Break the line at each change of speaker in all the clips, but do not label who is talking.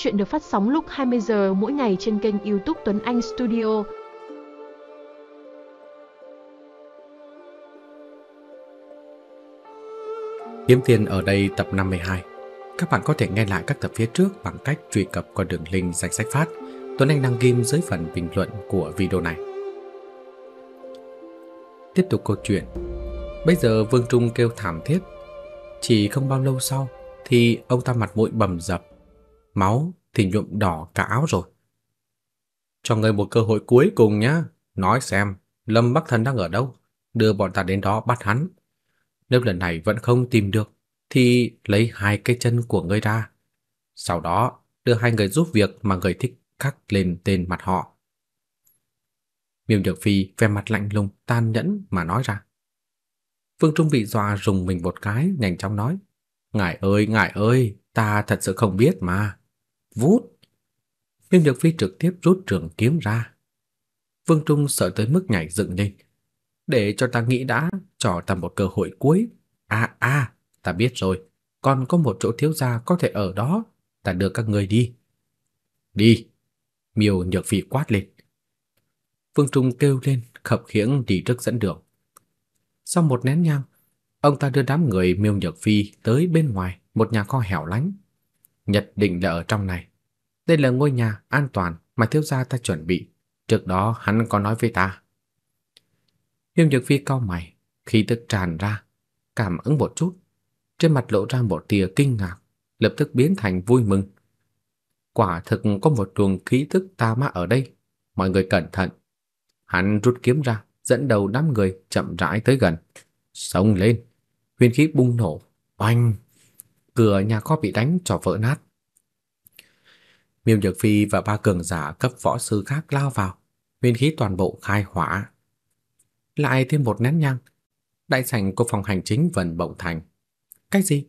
Chuyện được phát sóng lúc 20 giờ mỗi ngày trên kênh YouTube Tuấn Anh Studio.
Kiếm tiền ở đây tập 52. Các bạn có thể nghe lại các tập phía trước bằng cách truy cập qua đường link danh sách phát Tuấn Anh đăng ghim dưới phần bình luận của video này. Tiếp tục câu chuyện. Bây giờ Vương Trung kêu thảm thiết. Chỉ không bao lâu sau thì ông ta mặt mũi bầm dập, máu thì nhuộm đỏ cả áo rồi. Cho người một cơ hội cuối cùng nhá, nói xem Lâm Bắc Thần đang ở đâu, đưa bọn ta đến đó bắt hắn. Nếu lần này vẫn không tìm được thì lấy hai cái chân của ngươi ra. Sau đó đưa hai người giúp việc mà người thích khắc lên tên mặt họ. Miêu Nhược Phi vẻ mặt lạnh lùng, tàn nhẫn mà nói ra. Phương Trung bị dọa rùng mình một cái, nhanh chóng nói: "Ngài ơi, ngài ơi, ta thật sự không biết mà." Vút. Miêu Nhược Phi trực tiếp rút trường kiếm ra. Vương Trung sợ tới mức nhảy dựng lên. "Để cho ta nghĩ đã, cho ta một cơ hội cuối." "A a, ta biết rồi, còn có một chỗ thiếu gia có thể ở đó, ta đưa các người đi." "Đi." Miêu Nhược Phi quát lên. Vương Trung kêu lên, khập khiễng đi trước dẫn đường. Sau một nén nhang, ông ta đưa đám người Miêu Nhược Phi tới bên ngoài một nhà kho hẻo lánh. Nhất định là ở trong này. Đây là ngôi nhà an toàn mà thiếu gia ta chuẩn bị. Trước đó hắn có nói với ta. Miêu Nhược Phi cau mày, khi tức tràn ra, cảm ứng một chút, trên mặt lộ ra một tia kinh ngạc, lập tức biến thành vui mừng. Quả thực có một luồng khí tức tà ma ở đây, mọi người cẩn thận. Hắn rút kiếm ra, dẫn đầu đám người chậm rãi tới gần. Xông lên, huyền khí bùng nổ, oanh, cửa nhà kho bị đánh cho vỡ nát. Miêu Nhược Phi và ba cường giả cấp võ sư khác lao vào, nguyên khí toàn bộ khai hỏa. Lại thêm một nén nhang, đại sảnh của phòng hành chính vần bộng thành. Cái gì?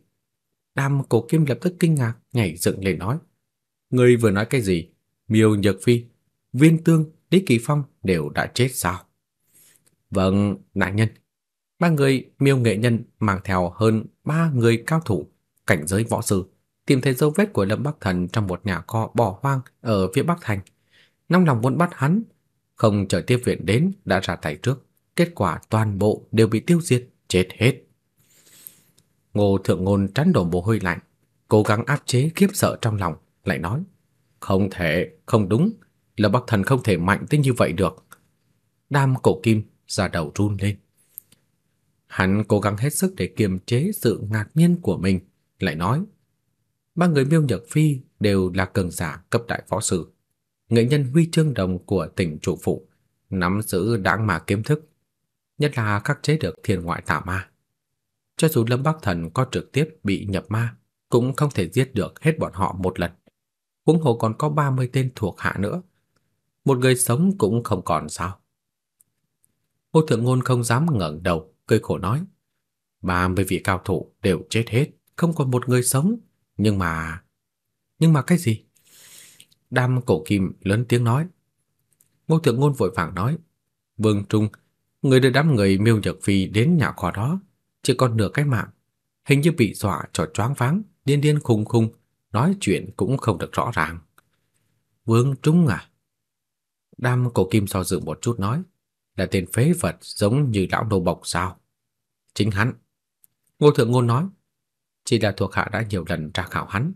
Đàm Cổ Kim lập tức kinh ngạc, nhảy dựng lên nói: Ngươi vừa nói cái gì? Miêu Nhược Phi, Viên Tương, Lý Kỳ Phong đều đã chết sao? Vâng, nạn nhân. Ba người miêu nghệ nhân mang theo hơn ba người cao thủ, cảnh giới võ sư, tìm thấy dấu vết của Lâm Bắc Thần trong một nhà kho bỏ hoang ở phía Bắc Thành. Nóng lòng muốn bắt hắn, không chờ tiếp viện đến đã ra tay trước, kết quả toàn bộ đều bị tiêu diệt, chết hết. Ngô Thượng Ngôn tránh đổ mồ hôi lạnh, cố gắng áp chế khiếp sợ trong lòng, lại nói: "Không thể, không đúng, Lâm Bắc Thần không thể mạnh tới như vậy được." Đam Cổ Kim ra đầu run lên. Hắn cố gắng hết sức để kiềm chế sự ngạc nhiên của mình, lại nói: "Ba người Miêu Nhược Phi đều là cường giả cấp đại võ sư, nghệ nhân huy chương đồng của tỉnh chủ phụ, nắm giữ đáng mà kiếm thức, nhất là khắc chế được thiên ngoại tà ma. Cho dù Lâm Bắc Thần có trực tiếp bị nhập ma, cũng không thể giết được hết bọn họ một lần. Huống hồ còn có 30 tên thuộc hạ nữa. Một người sống cũng không còn sao? Ngô Thượng Ngôn không dám ngẩng đầu, cười khổ nói: "Ba mươi vị cao thủ đều chết hết, không còn một người sống, nhưng mà nhưng mà cái gì?" Đam Cổ Kim lớn tiếng nói. Ngô Thượng Ngôn vội vàng nói: "Vương Trung, người đưa đám người Miêu Nhược Phi đến nhà kho đó, chỉ còn nửa cái mạng, hình như bị dọa cho choáng váng, điên điên khùng khùng, nói chuyện cũng không được rõ ràng." Vương Trung à? Đam Cổ Kim so dự một chút nói: là tên phế vật giống như lão nô bộc sao? Chính hắn. Ngô Thượng Ngôn nói, chỉ là thuộc hạ đã nhiều lần tra khảo hắn,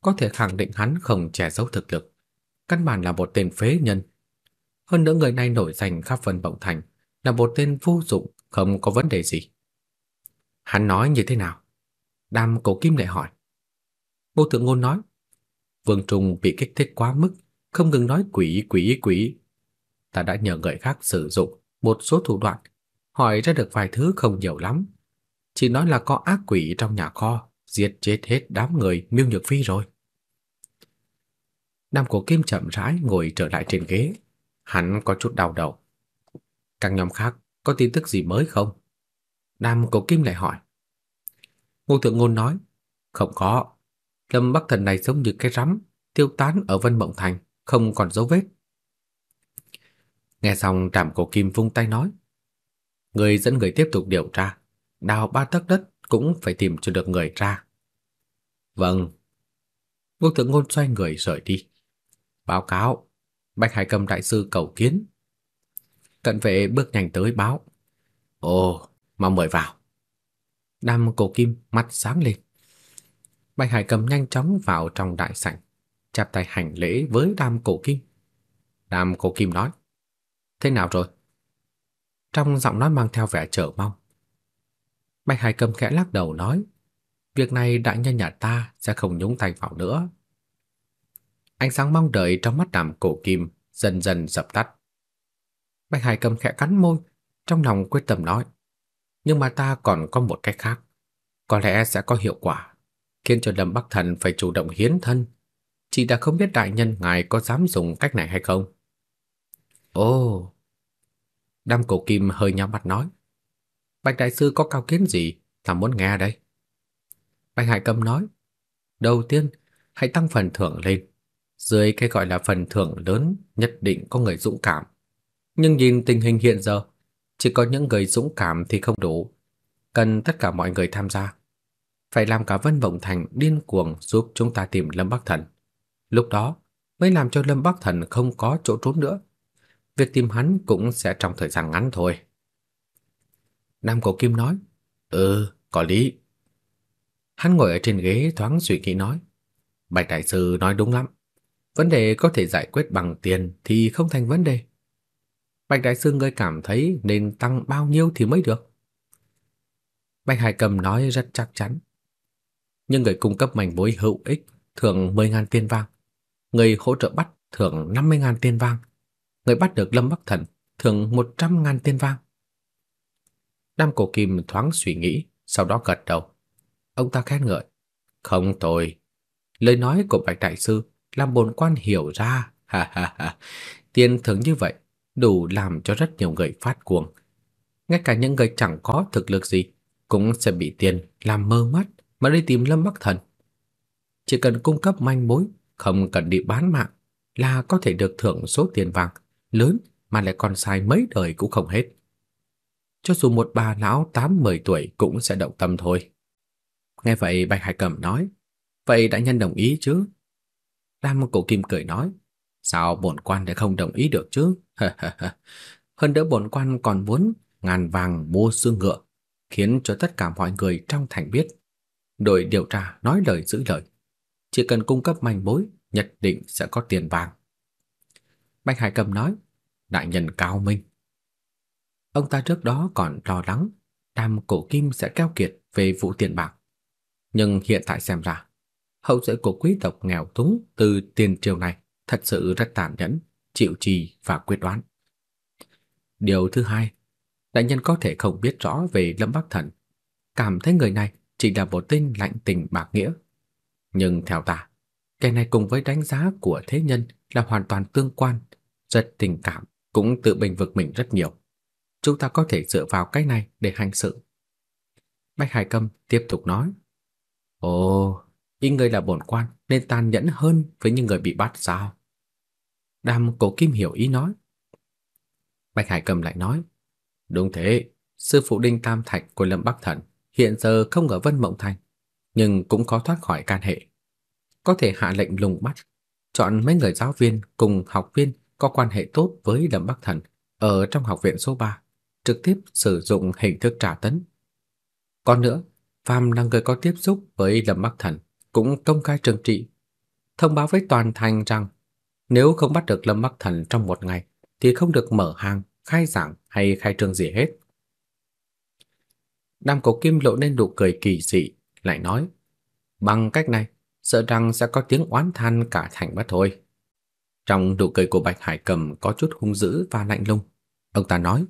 có thể khẳng định hắn không che giấu thực lực, căn bản là một tên phế nhân. Hơn nữa người này nổi danh khắp phần bổng thành, là một tên vô dụng, không có vấn đề gì. Hắn nói như thế nào? Đam Cổ Kim lại hỏi. Ngô Thượng Ngôn nói, Vương Trung bị kích thích quá mức, không ngừng nói quỷ quỷ quỷ. Ta đã nhờ người khác sử dụng một số thủ đoạn, hỏi ra được vài thứ không nhiều lắm. Chỉ nói là có ác quỷ trong nhà kho, giết chết hết đám người Miêu Nhược Phi rồi. Nam Cổ Kim chậm rãi ngồi trở lại trên ghế, hắn có chút đau đầu. Các nhóm khác có tin tức gì mới không? Nam Cổ Kim lại hỏi. Ngô Thượng Ngôn nói, không có. Lâm Bắc Thần này giống như cái rắm, tiêu tán ở Vân Mộng Thành, không còn dấu vết. Nghe xong Trạm Cổ Kim vung tay nói, người dẫn người tiếp tục điều tra, đào ba tấc đất cũng phải tìm cho được người ra. Vâng. Ngô Tử Ngôn xoay người rời đi. Báo cáo, Bạch Hải Cầm đại sư cầu kiến. Cận vệ bước nhanh tới báo. Ồ, mà mời vào. Nam Cổ Kim mắt sáng lên. Bạch Hải Cầm nhanh chóng vào trong đại sảnh, chắp tay hành lễ với Nam Cổ Kim. Nam Cổ Kim nói: "Thế nào rồi?" Trong giọng nói mang theo vẻ chờ mong. Bạch Hải Cầm khẽ lắc đầu nói: "Việc này đại nhân nhà ta sẽ không nhúng tay vào nữa." Ánh sáng mong đợi trong mắt đàm Cổ Kim dần dần dập tắt. Bạch Hải Cầm khẽ cắn môi, trong lòng quyết tâm nói: "Nhưng mà ta còn có một cách khác, có lẽ sẽ có hiệu quả." khiến cho Lâm Bắc Thần phải chủ động hiến thân. Chỉ đã không biết đại nhân ngài có dám dùng cách này hay không. Ồ. Đam Cổ Kim hơi nhắm mắt nói. Bạch đại sư có cao kiến gì, ta muốn nghe đây. Bạch Hải Cầm nói, đầu tiên hãy tăng phần thưởng lên. Dưới cái gọi là phần thưởng lớn nhất định có người dũng cảm. Nhưng nhìn tình hình hiện giờ, chỉ có những người dũng cảm thì không đủ, cần tất cả mọi người tham gia phải làm cả Vân Vọng Thành điên cuồng giúp chúng ta tìm Lâm Bắc Thần. Lúc đó mới làm cho Lâm Bắc Thần không có chỗ trốn nữa. Việc tìm hắn cũng sẽ trong thời gian ngắn thôi. Nam Cổ Kim nói, Ừ, có lý. Hắn ngồi ở trên ghế thoáng suy nghĩ nói, Bạch Đại Sư nói đúng lắm. Vấn đề có thể giải quyết bằng tiền thì không thành vấn đề. Bạch Đại Sư ngươi cảm thấy nên tăng bao nhiêu thì mới được? Bạch Hải Cầm nói rất chắc chắn nhưng người cung cấp mảnh mối hữu ích thưởng 10.000 tiền vàng, người hỗ trợ bắt thưởng 50.000 tiền vàng, người bắt được Lâm Bắc Thần thưởng 100.000 tiền vàng. Nam Cổ Kim thoáng suy nghĩ, sau đó gật đầu. Ông ta khen ngợi, "Không tồi, lời nói của Bạch đại sư làm bổn quan hiểu ra, ha ha ha. Tiền thưởng như vậy đủ làm cho rất nhiều người phát cuồng. Ngay cả những người chẳng có thực lực gì cũng sẽ bị tiền làm mơ mắt, mà đi tìm Lâm Bắc Thần. Chỉ cần cung cấp manh mối, không cần đi bán mạng là có thể được thưởng số tiền vàng lớn mà lại còn xài mấy đời cũng không hết. Cho dù một bà lão tám mười tuổi cũng sẽ động tâm thôi. Nghe vậy Bạch Hải Cẩm nói, vậy đại nhân đồng ý chứ? Lam Cổ Kim cười nói, sao bổn quan lại không đồng ý được chứ? Hơn nữa bổn quan còn muốn ngàn vàng mua xương ngựa, khiến cho tất cả mọi người trong thành biết đội điều tra nói lời giữ lời. Chỉ cần cung cấp manh mối, nhất định sẽ có tiền vàng. Bạch Hải Cầm nói, đại nhân cao minh. Ông ta trước đó còn lo lắng tam Cổ Kim sẽ keo kiệt về vụ tiền bạc. Nhưng hiện tại xem ra, hậu duệ của quý tộc nghèo túng từ tiền triều này thật sự rất tàn nhẫn, chịu trì và quyết đoán. Điều thứ hai, đại nhân có thể không biết rõ về Lâm Bắc Thần, cảm thấy người này chỉ là một tên lạnh tình bạc nghĩa. Nhưng theo ta, cái này cùng với đánh giá của thế nhân là hoàn toàn tương quan, rất tình cảm, cũng tự bình vực mình rất nhiều. Chúng ta có thể dựa vào cái này để hành sự. Bạch Hải Cầm tiếp tục nói: "Ồ, ý người là bổn quan nên tàn nhẫn hơn với những người bị bắt sao?" Đàm Cổ Kim hiểu ý nói. Bạch Hải Cầm lại nói: "Đúng thế, sư phụ Đinh Tam Thạch của Lâm Bắc Thần hiện giờ không ở Vân Mộng Thành, nhưng cũng có thoát khỏi can hệ. Có thể hạ lệnh lùng bắt, chọn mấy người giáo viên cùng học viên có quan hệ tốt với Lâm Bắc Thần ở trong học viện số 3, trực tiếp sử dụng hình thức trả tấn. Còn nữa, phàm là người có tiếp xúc với Lâm Bắc Thần cũng công khai trừng trị, thông báo với toàn thành rằng nếu không bắt được Lâm Bắc Thần trong một ngày thì không được mở hàng, khai giảng hay khai trương gì hết. Nam Cổ Kim lộ nên nụ cười kỳ dị, lại nói: "Bằng cách này, sợ rằng sẽ có tiếng oán than cả thành mất thôi." Trong nụ cười của Bạch Hải Cầm có chút hung dữ và lạnh lùng. Ông ta nói: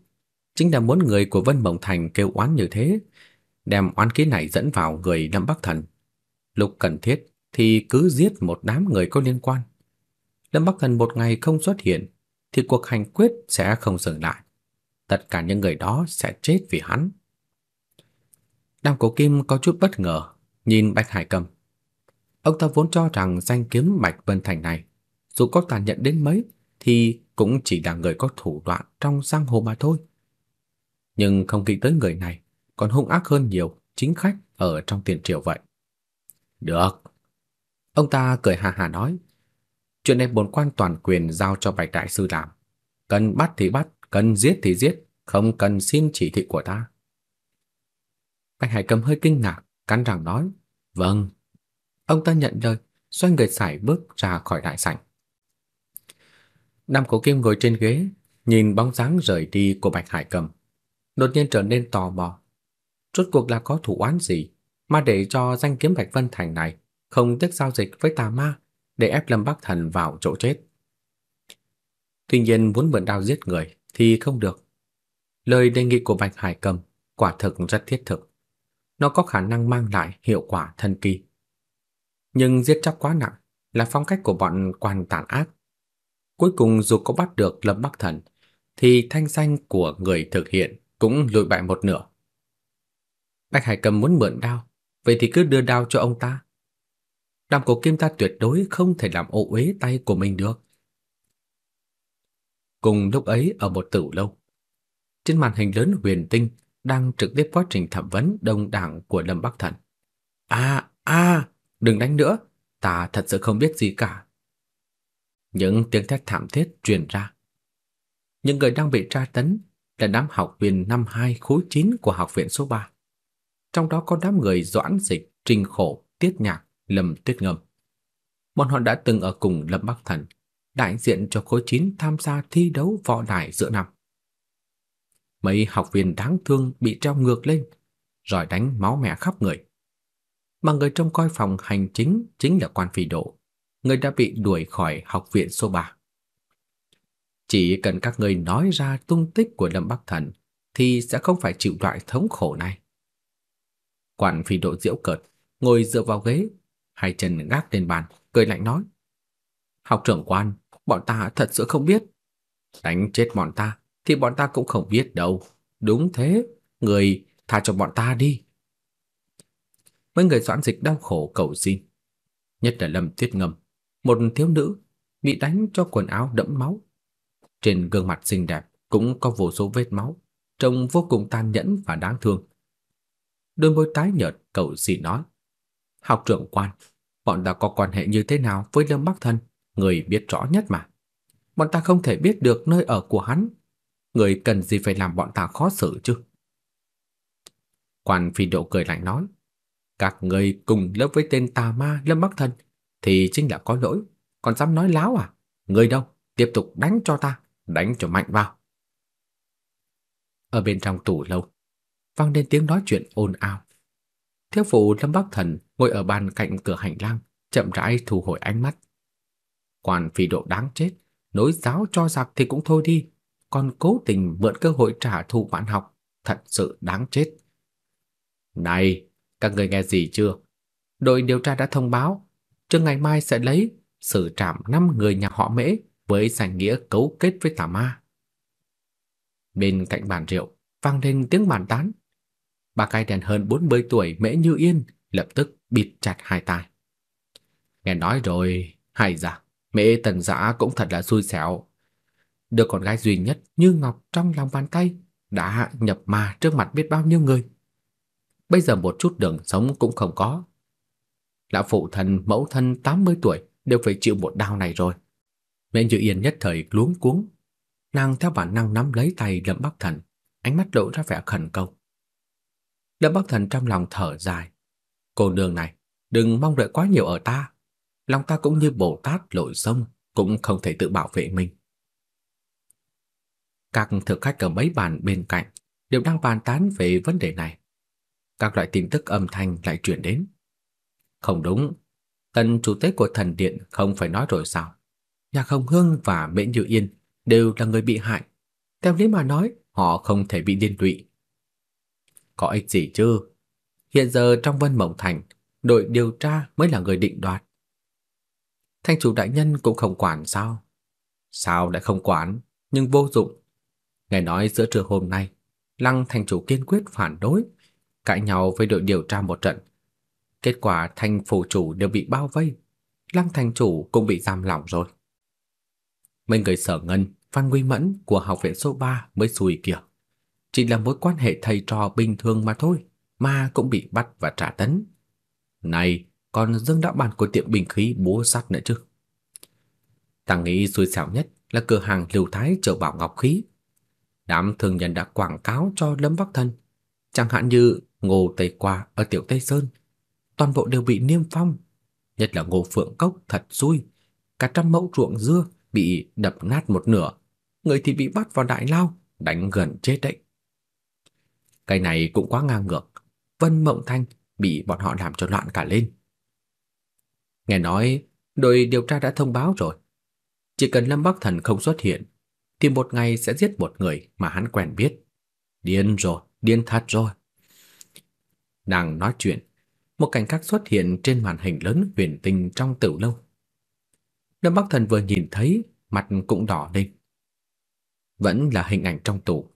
"Chính là muốn người của Vân Mộng Thành kêu oán như thế, đem oán khí này dẫn vào người Lâm Bắc Thần. Lúc cần thiết thì cứ giết một đám người có liên quan. Lâm Bắc Thần một ngày không xuất hiện thì cuộc hành quyết sẽ không dừng lại. Tất cả những người đó sẽ chết vì hắn." Đàm Cổ Kim có chút bất ngờ, nhìn Bạch Hải Cầm. Ông ta vốn cho rằng danh kiếm Bạch Vân Thành này, dù có tàn nhẫn đến mấy, thì cũng chỉ là người có thủ đoạn trong giang hồ mà thôi. Nhưng không nghĩ tới người này còn hung ác hơn nhiều chính khách ở trong tiền triều vậy. Được. Ông ta cười hà hà nói, chuyện này bổn quan toàn quyền giao cho Bạch đại sư làm, cần bắt thì bắt, cần giết thì giết, không cần xin chỉ thị của ta. Bạch Hải Cầm hơi kinh ngạc, cắn răng nói, "Vâng." Ông ta nhận lời, xoay người sải bước ra khỏi đại sảnh. Nam Cổ Kim ngồi trên ghế, nhìn bóng dáng rời đi của Bạch Hải Cầm, đột nhiên trở nên tò mò. Rốt cuộc là có thủ oán gì mà để cho danh kiếm Bạch Vân Thành này không tiếc giao dịch với tà ma để ép Lâm Bắc Thần vào chỗ chết. Tuy nhiên muốn mượn đao giết người thì không được. Lời đề nghị của Bạch Hải Cầm quả thực rất thiết thực. Nó có khả năng mang lại hiệu quả thần kỳ. Nhưng giết chóc quá nặng là phong cách của bọn quan tàn ác. Cuối cùng dù có bắt được Lâm Bắc Thần thì thanh danh của người thực hiện cũng lùi bại một nửa. Bạch Hải Cầm muốn mượn đao, vậy thì cứ đưa đao cho ông ta. Đàm cổ kim ta tuyệt đối không thể làm ô uế tay của mình được. Cùng lúc ấy ở một tử lâu, trên màn hình lớn huyền tinh đang trực tiếp quá trình thẩm vấn đông đảng của Lâm Bắc Thần. "A, a, đừng đánh nữa, ta thật sự không biết gì cả." Những tiếng thét thảm thiết truyền ra. Những người đang bị tra tấn là đám học viên năm 2 khối 9 của học viện số 3. Trong đó có đám người Doãn Dịch, Trình Khổ, Tiết Nhạc, Lâm Tuyết Ngâm. Bọn họ đã từng ở cùng Lâm Bắc Thần, đại diện cho khối 9 tham gia thi đấu võ đài giữa năm. Mấy học viên đáng thương bị treo ngược lên, rồi đánh máu mẹ khắp người. Mà người trông coi phòng hành chính chính là quan phi độ, người đã bị đuổi khỏi học viện số 3. Chỉ cần các người nói ra tung tích của Lâm Bắc Thần thì sẽ không phải chịu loại thống khổ này. Quản phi độ diễu cợt, ngồi dựa vào ghế, hai chân gác lên bàn, cười lạnh nói: "Học trưởng quan, bọn ta thật sự không biết. Đánh chết bọn ta thì bọn ta cũng không biết đâu. Đúng thế, người tha cho bọn ta đi." Mấy người doãn dịch đau khổ cầu xin, nhất là Lâm Tuyết Ngâm, một thiếu nữ bị đánh cho quần áo đẫm máu. Trên gương mặt xinh đẹp cũng có vô số vết máu, trông vô cùng tàn nhẫn và đáng thương. Đôi môi tái nhợt cầu xin nói: "Học trưởng quan, bọn ta có quan hệ như thế nào với Lâm Bắc Thần, người biết rõ nhất mà. Bọn ta không thể biết được nơi ở của hắn, người cần gì phải làm bọn ta khó xử chứ?" Quan Phi Độ cười lạnh nói: "Các người cùng lớp với tên tà ma Lâm Bắc Thần thì chính là có lỗi, còn dám nói láo à? Người đâu, tiếp tục đánh cho ta, đánh cho mạnh vào." Ở bên trong tủ lâu, vang lên tiếng nói chuyện ồn ào. Thiếu phụ Lâm Bắc Thần ngồi ở bàn cạnh cửa hành lang, chậm rãi thu hồi ánh mắt. Quan phi độ đáng chết, nối giáo cho giặc thì cũng thôi đi, còn cố tình mượn cơ hội trả thù bạn học, thật sự đáng chết. Này, các người nghe gì chưa? Đội điều tra đã thông báo, trước ngày mai sẽ lấy xử trảm năm người nhà họ Mễ với danh nghĩa cấu kết với tà ma. Bên cạnh bàn rượu, vang lên tiếng bàn tán. Bà cai đèn hơn 40 tuổi Mễ Như Yên lập tức bịt chặt hai tai. Nghe nói rồi, hay ra, Mễ Tần Dã cũng thật là xui xẻo. Được con gái duy nhất như ngọc trong lòng bàn tay đã nhập ma trước mặt biết bao nhiêu người. Bây giờ một chút đường sống cũng không có. Lão phụ thân mẫu thân 80 tuổi đều phải chịu một đau này rồi. Mẹ Như Yên nhất thời luống cuống, nàng theo bản năng nắm lấy tay Lâm Bắc Thần, ánh mắt lộ ra vẻ khẩn cầu. Lâm Bắc Thần trong lòng thở dài, cô nương này, đừng mong đợi quá nhiều ở ta, lòng ta cũng như Bồ Tát lội sông, cũng không thể tự bảo vệ mình. Các thực khách ở mấy bàn bên cạnh đều đang bàn tán về vấn đề này. Các loại tin tức âm thanh lại truyền đến. Không đúng, tần chủ tế của thần điện không phải nói rồi sao? Nhạc Hồng Hương và Mễ Như Yên đều là người bị hại. Theo lý mà nói, họ không thể bị liên lụy. Có ích gì chứ? Hiện giờ trong Vân Mộng Thành, đội điều tra mới là người định đoạt. Thanh chủ đại nhân cũng không quản sao? Sao lại không quản, nhưng vô dụng. Nghe nói giữa trưa hôm nay, Lăng thành chủ kiên quyết phản đối, cãi nhau với đội điều tra một trận. Kết quả thành phủ chủ đều bị bao vây, Lăng thành chủ cũng bị giam lỏng rồi. Mấy người sở ngân, Phan Nguy Mẫn của học viện số 3 mới xui kìa. Chỉ là mối quan hệ thầy trò bình thường mà thôi, mà cũng bị bắt và trả tấn. Này, còn dương đã bàn của tiệm bình khí búa sắt nữa chứ. Ta nghĩ xui xẻo nhất là cửa hàng Lưu Thái chợ bảo ngọc khí. Đám thương nhân đã quảng cáo cho Lâm Bắc Thần, chẳng hạn như Ngô Tây Qua ở Tiểu Tây Sơn, toàn bộ đều bị niêm phong, nhất là Ngô Phượng Cốc thật xui, cả trăm mẫu ruộng dưa bị đập nát một nửa, người thì bị bắt vào đại lao, đánh gần chết đấy. Cái này cũng quá ngang ngược, Vân Mộng Thanh bị bọn họ làm cho loạn cả lên. Nghe nói đội điều tra đã thông báo rồi, chỉ cần Lâm Bắc Thần không xuất hiện thì một ngày sẽ giết một người mà hắn quen biết. Điên rồi, điên thật rồi. Đang nói chuyện, một cảnh khác xuất hiện trên màn hình lớn huyền tinh trong tử lâu. Lâm Bắc Thần vừa nhìn thấy, mặt cũng đỏ lên. Vẫn là hình ảnh trong tủ.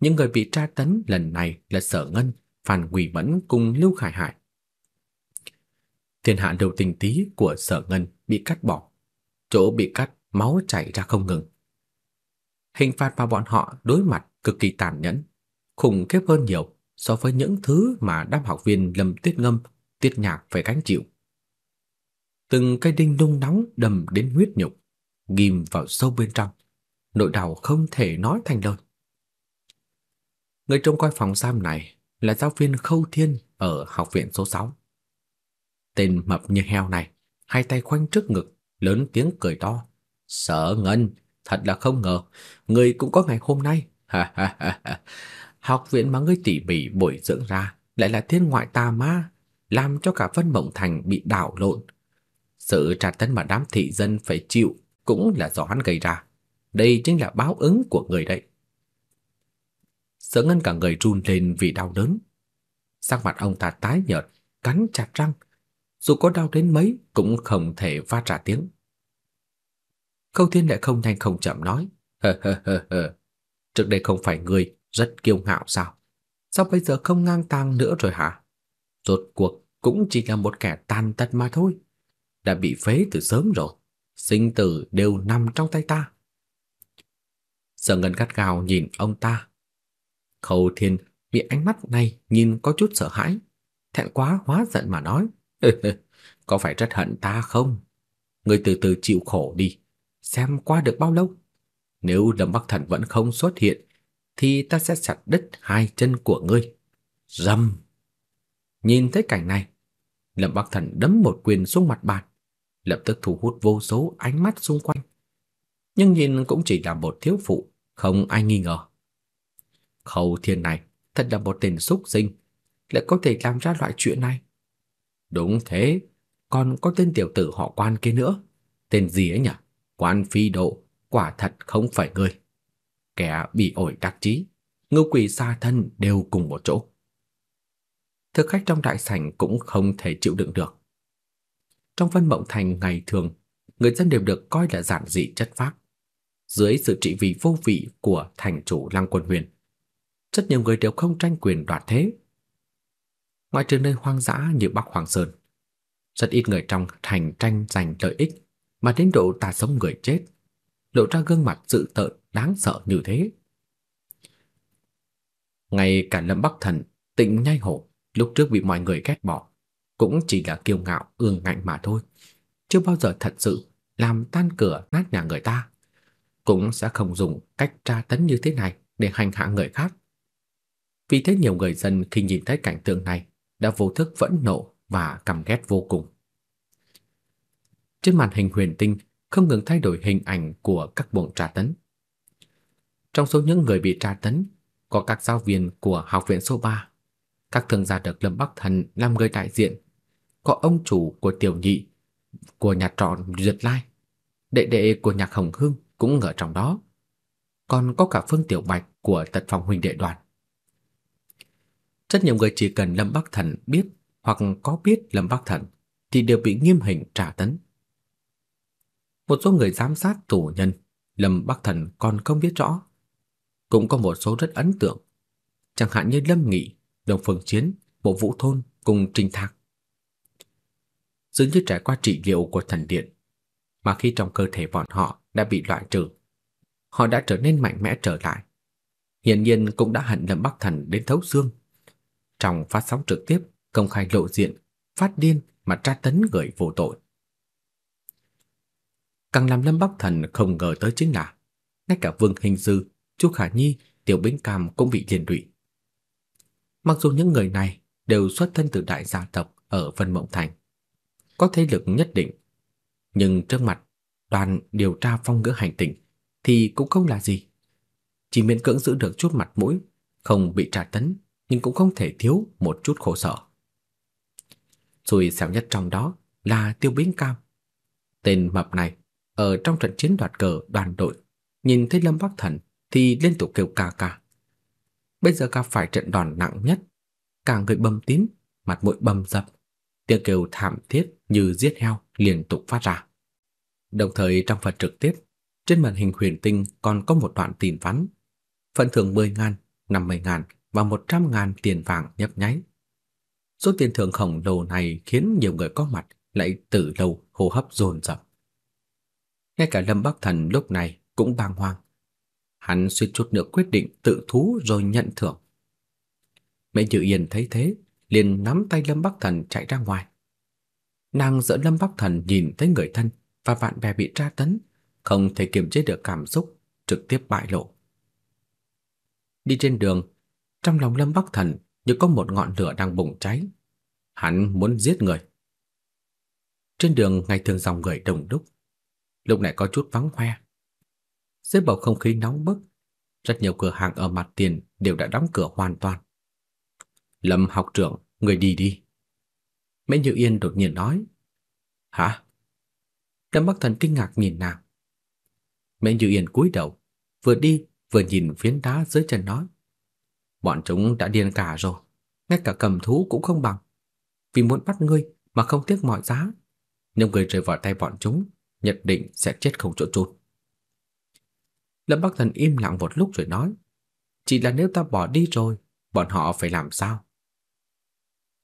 Những người bị tra tấn lần này là Sở Ngân, Phan Quỷ Mẫn cùng Lưu Khải Hải. Thiên hạ đầu tình tí của Sở Ngân bị cắt bỏ. Chỗ bị cắt, máu chảy ra không ngừng. Hình phạt mà bọn họ đối mặt cực kỳ tàn nhẫn, khủng khiếp hơn nhiều so với những thứ mà đám học viên Lâm Tuyết Ngâm, Tiết Nhạc phải gánh chịu. Từng cây đinh đung nóng đầm đến huyết nhục, ghim vào sâu bên trong, nỗi đau không thể nói thành lời. Người trông coi phòng giam này là giáo viên Khâu Thiên ở học viện số 6. Tên mập như heo này, hai tay khoanh trước ngực, lớn tiếng cười to. Sở Ngân, thật là không ngờ, người cũng có ngày hôm nay. Ha ha ha ha. Học viện mà ngươi tỉ mỉ bồi dưỡng ra lại là thiên ngoại tà ma, làm cho cả Vân Mộng Thành bị đảo lộn. Sự tra tấn mà đám thị dân phải chịu cũng là do hắn gây ra. Đây chính là báo ứng của người đấy. Sở Ngân cả người run lên vì đau đớn. Sắc mặt ông ta tái nhợt, cắn chặt răng, dù có đau đến mấy cũng không thể phát ra tiếng. Câu Thiên lại không nhanh không chậm nói, hơ hơ hơ hơ, trước đây không phải người rất kiêu ngạo sao? Sao bây giờ không ngang tàng nữa rồi hả? Rốt cuộc cũng chỉ là một kẻ tàn tật mà thôi, đã bị phế từ sớm rồi, sinh tử đều nằm trong tay ta. Sở Ngân gắt gào nhìn ông ta. Khâu Thiên bị ánh mắt này nhìn có chút sợ hãi, thẹn quá hóa giận mà nói: "Có phải rất hận ta không? Ngươi từ từ chịu khổ đi, xem qua được bao lâu. Nếu Lâm Bắc Thần vẫn không xuất hiện thì ta sẽ chặt đứt hai chân của ngươi." Rầm. Nhìn thấy cảnh này, Lâm Bắc Thần đấm một quyền xuống mặt bàn, lập tức thu hút vô số ánh mắt xung quanh. Nhưng nhìn cũng chỉ là một thiếu phụ, không ai nghi ngờ. Khâu Thiên này thật là một tên xúc sinh, lại có thể làm ra loại chuyện này. Đúng thế, còn có tên tiểu tử họ Quan kia nữa, tên gì ấy nhỉ? Quan Phi Độ, quả thật không phải người. Kẻ bị ổi đắc chí, ngưu quỷ xa thân đều cùng một chỗ. Thực khách trong đại sảnh cũng không thể chịu đựng được. Trong Vân Mộng Thành ngày thường, người dân đều được coi là giản dị chất phác. Dưới sự trị vì vô vị của thành chủ Lăng Quân Huyền, rất nhiều người đều không tranh quyền đoạt thế. Ngoại trừ nơi hoang dã như Bắc Hoàng Sơn, rất ít người trong thành tranh giành lợi ích mà đến độ tà sống người chết, lộ ra gương mặt dữ tợn đáng sợ như thế. Ngay cả Lâm Bắc Thần, Tịnh Nhai Hổ lúc trước bị mọi người ghét bỏ, cũng chỉ là kiêu ngạo ương ngạnh mà thôi, chưa bao giờ thật sự làm tan cửa nát nhà người ta, cũng sẽ không dùng cách tra tấn như thế này để hành hạ người khác. Vì thế nhiều người dân khi nhìn thấy cảnh tượng này đã vô thức phẫn nộ và căm ghét vô cùng. Trên màn hình huyền tinh không ngừng thay đổi hình ảnh của các buồng tra tấn. Trong số những người bị tra tấn, có các giáo viên của học viện số 3, các thương gia được Lâm Bắc Thần làm người đại diện, có ông chủ của Tiểu Nhị, của nhà trọ Duyệt Lai, đệ đệ của Nhạc Hồng Hương cũng ở trong đó. Còn có cả Phương Tiểu Bạch của Tật Phòng huynh đệ đoàn. Rất nhiều người chỉ cần Lâm Bắc Thần biết hoặc có biết Lâm Bắc Thần thì đều bị nghiêm hình trả tấn. Một số người giám sát tù nhân Lâm Bắc Thần còn không biết rõ. Cũng có một số rất ấn tượng, chẳng hạn như Lâm Nghị, Đồng Phương Chiến, Bộ Vũ Thôn cùng Trình Thạc. Dường như trải qua trị liệu của thần điện, mà khi trong cơ thể bọn họ đã bị loại trừ, họ đã trở nên mạnh mẽ trở lại. Hiển nhiên cũng đã hận Lâm Bắc Thần đến thấu xương trong phát sóng trực tiếp công khai lộ diện, phát điên mà tra tấn người vô tội. Càng làm Lâm Bắc Thần không ngờ tới chính là ngay cả Vương Hình Dư, Chu Khả Nhi, Tiểu Bính Cam cũng bị liên lụy. Mặc dù những người này đều xuất thân từ đại gia tộc ở Vân Mộng Thành, có thế lực nhất định, nhưng trước mặt đoàn điều tra phong ngữ hành tinh thì cũng không là gì. Chỉ miễn cưỡng giữ được chút mặt mũi, không bị trả tấn, nhưng cũng không thể thiếu một chút khổ sở. Xui xẻo nhất trong đó là Tiêu Bính Cam. Tên mập này ở trong trận chiến đoạt cờ đoàn đội, nhìn thấy Lâm Bắc Thần thì liên tục kêu ca ca. Bây giờ gặp phải trận đòn nặng nhất, cả người bầm tím, mặt mũi bầm dập, tiếng kêu thảm thiết như giết heo liên tục phát ra. Đồng thời trong phần trực tiếp, trên màn hình huyền tinh còn có một đoạn tin vắn. Phần thưởng 10 ngàn, 50 ngàn và 100 ngàn tiền vàng nhấp nháy. Số tiền thưởng khổng lồ này khiến nhiều người có mặt lại từ lâu hô hấp dồn dập. Ngay cả Lâm Bắc Thần lúc này cũng bàng hoàng. Hắn suýt chút nữa quyết định tự thú rồi nhận thưởng. Mẹ Dự Yên thấy thế, liền nắm tay Lâm Bắc Thần chạy ra ngoài. Nàng dẫn Lâm Bắc Thần nhìn thấy người thân và bạn bè bị tra tấn, không thể kiềm chế được cảm xúc, trực tiếp bại lộ. Đi trên đường, trong lòng Lâm Bắc Thần như có một ngọn lửa đang bùng cháy. Hắn muốn giết người. Trên đường ngày thường dòng người đông đúc, lúc này có chút vắng hoe. Dưới bầu không khí nóng bức, rất nhiều cửa hàng ở mặt tiền đều đã đóng cửa hoàn toàn. Lâm học trưởng, người đi đi. Mễ Như Yên đột nhiên nói. Hả? Lâm Bắc Thần kinh ngạc nhìn nàng. Mễ Như Yên cúi đầu, vừa đi vừa nhìn phiến đá dưới chân nói. Bọn chúng đã điên cả rồi, ngay cả cầm thú cũng không bằng. Vì muốn bắt ngươi mà không tiếc mọi giá. Nếu ngươi rơi vào tay bọn chúng, nhất định sẽ chết không chỗ chôn. Lâm Bắc Thần im lặng một lúc rồi nói, chỉ là nếu ta bỏ đi rồi, bọn họ phải làm sao?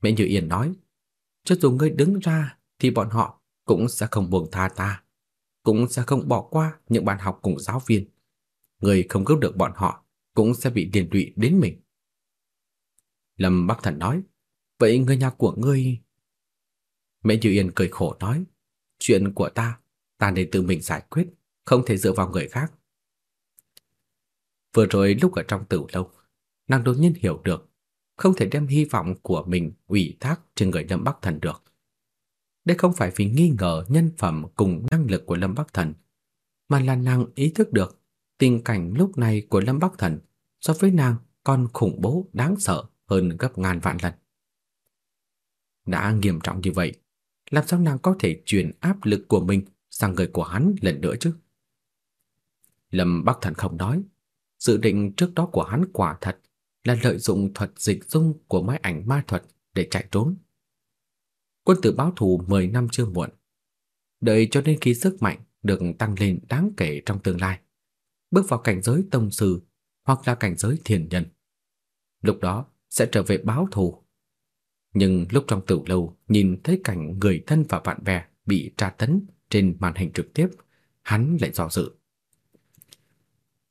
Mẹ Như Yên nói, cho dù ngươi đứng ra thì bọn họ cũng sẽ không buông tha ta, cũng sẽ không bỏ qua những bạn học cùng giáo viên. Ngươi không cứu được bọn họ cũng sẽ bị liên lụy đến mình. Lâm Bắc Thần nói, vậy người nhà của ngươi... Mẹ Như Yên cười khổ nói, chuyện của ta, ta nên tự mình giải quyết, không thể dựa vào người khác. Vừa rồi lúc ở trong tử lâu, nàng đột nhiên hiểu được, không thể đem hy vọng của mình ủy thác trên người Lâm Bắc Thần được. Đây không phải vì nghi ngờ nhân phẩm cùng năng lực của Lâm Bắc Thần, mà là nàng ý thức được tình cảnh lúc này của Lâm Bắc Thần so với nàng còn khủng bố đáng sợ hơn gấp ngàn vạn lần. Đã nghiêm trọng như vậy, làm sao nàng có thể truyền áp lực của mình sang người của hắn lần nữa chứ? Lâm Bắc Thần không nói, dự định trước đó của hắn quả thật là lợi dụng thuật dịch dung của máy ảnh ma thuật để chạy trốn. Quân tử báo thù 10 năm chưa muộn. Đợi cho đến khi sức mạnh được tăng lên đáng kể trong tương lai, bước vào cảnh giới tông sư hoặc là cảnh giới thiền nhân. Lúc đó sẽ trở về báo thù. Nhưng lúc trong tử lâu nhìn thấy cảnh người thân và bạn bè bị tra tấn trên màn hình trực tiếp, hắn lại do dự.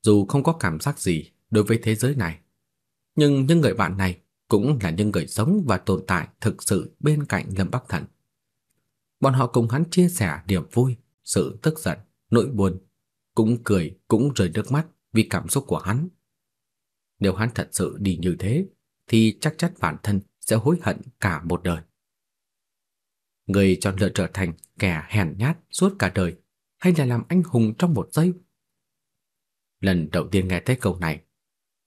Dù không có cảm giác gì đối với thế giới này, nhưng những người bạn này cũng là những người sống và tồn tại thực sự bên cạnh Lâm Bắc Thần. Bọn họ cùng hắn chia sẻ niềm vui, sự tức giận, nỗi buồn, cũng cười, cũng rơi nước mắt vì cảm xúc của hắn. Nếu hắn thật sự đi như thế, thì chắc chắn bản thân sẽ hối hận cả một đời. Người chọn lựa trở thành kẻ hèn nhát suốt cả đời hay là làm anh hùng trong một giây? Lần đầu tiên nghe thấy câu này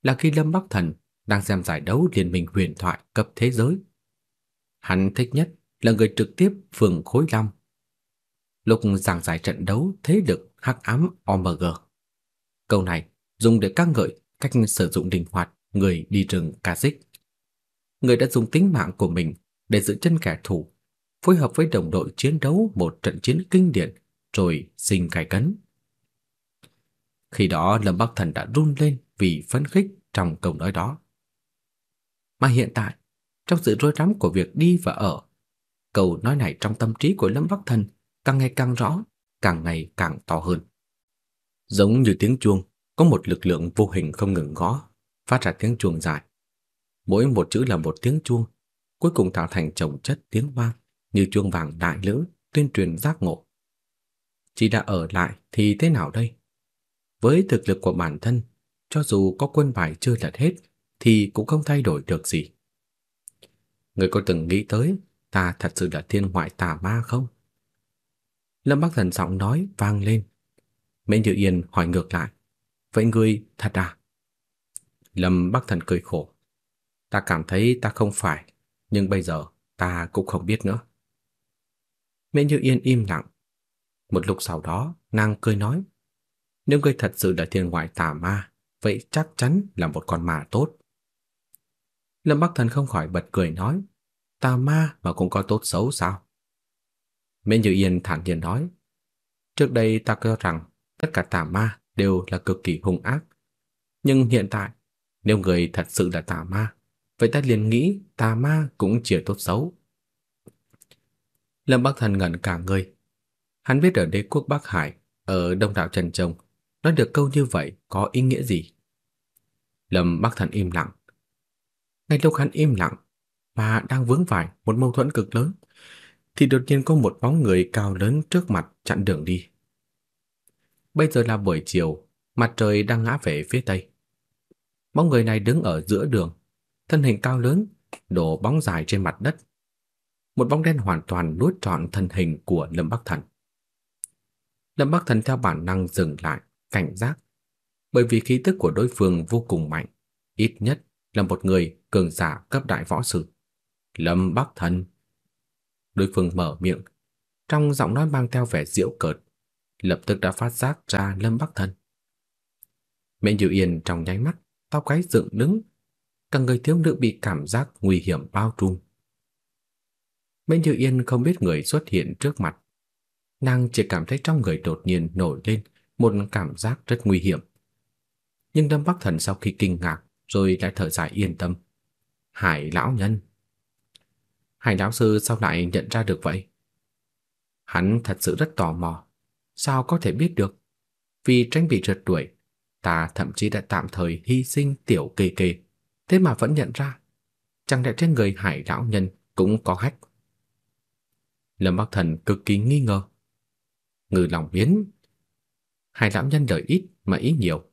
là khi Lâm Bắc Thần đang xem giải đấu liên minh huyền thoại cấp thế giới. Hắn thích nhất là người trực tiếp phường khối Long. Lúc giảng giải trận đấu thế lực hắc ám OMG. Câu này dùng để ca ngợi cách sử dụng linh hoạt người đi rừng Kazik. Người đã dùng tính mạng của mình để giữ chân kẻ thù, phối hợp với đồng đội chiến đấu một trận chiến kinh điển rồi sinh cải cấn. Khi đó Lâm Bắc Thần đã run lên vì phấn khích trong câu nói đó. Mà hiện tại, trong sự rối rắm của việc đi và ở, câu nói này trong tâm trí của Lâm Bắc Thần càng ngày càng rõ, càng ngày càng to hơn. Giống như tiếng chuông, có một lực lượng vô hình không ngừng gõ, phát ra tiếng chuông dài. Mỗi một chữ là một tiếng chuông, cuối cùng tạo thành chồng chất tiếng vang, như chuông vàng đại lữ tuyên truyền giác ngộ. Chỉ đã ở lại thì thế nào đây? Với thực lực của bản thân, cho dù có quân bài chưa lật hết thì cũng không thay đổi được gì. Người có từng nghĩ tới ta thật sự là thiên ngoại tà ma không? Lâm Bắc Thần giọng nói vang lên. Mễ Như Yên hỏi ngược lại, vậy ngươi thật à? Lâm Bắc Thần cười khổ. Ta cảm thấy ta không phải, nhưng bây giờ ta cũng không biết nữa. Mễ Như Yên im lặng. Một lúc sau đó, nàng cười nói, nếu ngươi thật sự là thiên ngoại tà ma, vậy chắc chắn là một con ma tốt. Lâm Bắc Thần không khỏi bật cười nói, tà ma mà cũng có tốt xấu sao? Mễ Như Yên thản nhiên nói, trước đây ta cho rằng tất cả tà ma đều là cực kỳ hung ác, nhưng hiện tại, nếu người thật sự là tà ma, vậy ta liền nghĩ tà ma cũng chỉ tốt xấu. Lâm Bắc Thần ngẩn cả người. Hắn biết ở đế quốc Bắc Hải, ở Đông đảo Trần Trông, nói được câu như vậy có ý nghĩa gì? Lâm Bắc Thần im lặng. Ngay lúc hắn im lặng và đang vướng phải một mâu thuẫn cực lớn, thì đột nhiên có một bóng người cao lớn trước mặt chặn đường đi. Bây giờ là buổi chiều, mặt trời đang ngã về phía tây. Bóng người này đứng ở giữa đường, thân hình cao lớn, đổ bóng dài trên mặt đất. Một bóng đen hoàn toàn nuốt trọn thân hình của Lâm Bắc Thần. Lâm Bắc Thần theo bản năng dừng lại, cảnh giác, bởi vì khí tức của đối phương vô cùng mạnh, ít nhất là một người cường giả cấp đại võ sư. Lâm Bắc Thần. Đối phương mở miệng, trong giọng nói mang theo vẻ giễu cợt, lập tức đã phát giác ra Lâm Bắc Thần. Mệnh Diệu Yên trong nháy mắt, tóc gáy dựng đứng, cả người thiếu nữ bị cảm giác nguy hiểm bao trùm. Mệnh Diệu Yên không biết người xuất hiện trước mặt, nàng chỉ cảm thấy trong người đột nhiên nổi lên một cảm giác rất nguy hiểm. Nhưng Lâm Bắc Thần sau khi kinh ngạc rồi lại thở dài yên tâm. Hải lão nhân. Hải lão sư sao lại nhận ra được vậy? Hắn thật sự rất tò mò, sao có thể biết được? Vì tránh bị rượt đuổi, ta thậm chí đã tạm thời hy sinh tiểu kê kê, thế mà vẫn nhận ra. Chẳng lẽ trên người Hải lão nhân cũng có hách? Lâm Bắc Thần cực kỳ nghi ngờ. Ngư lòng biến. Hải lão nhân đời ít mà ý nhiều.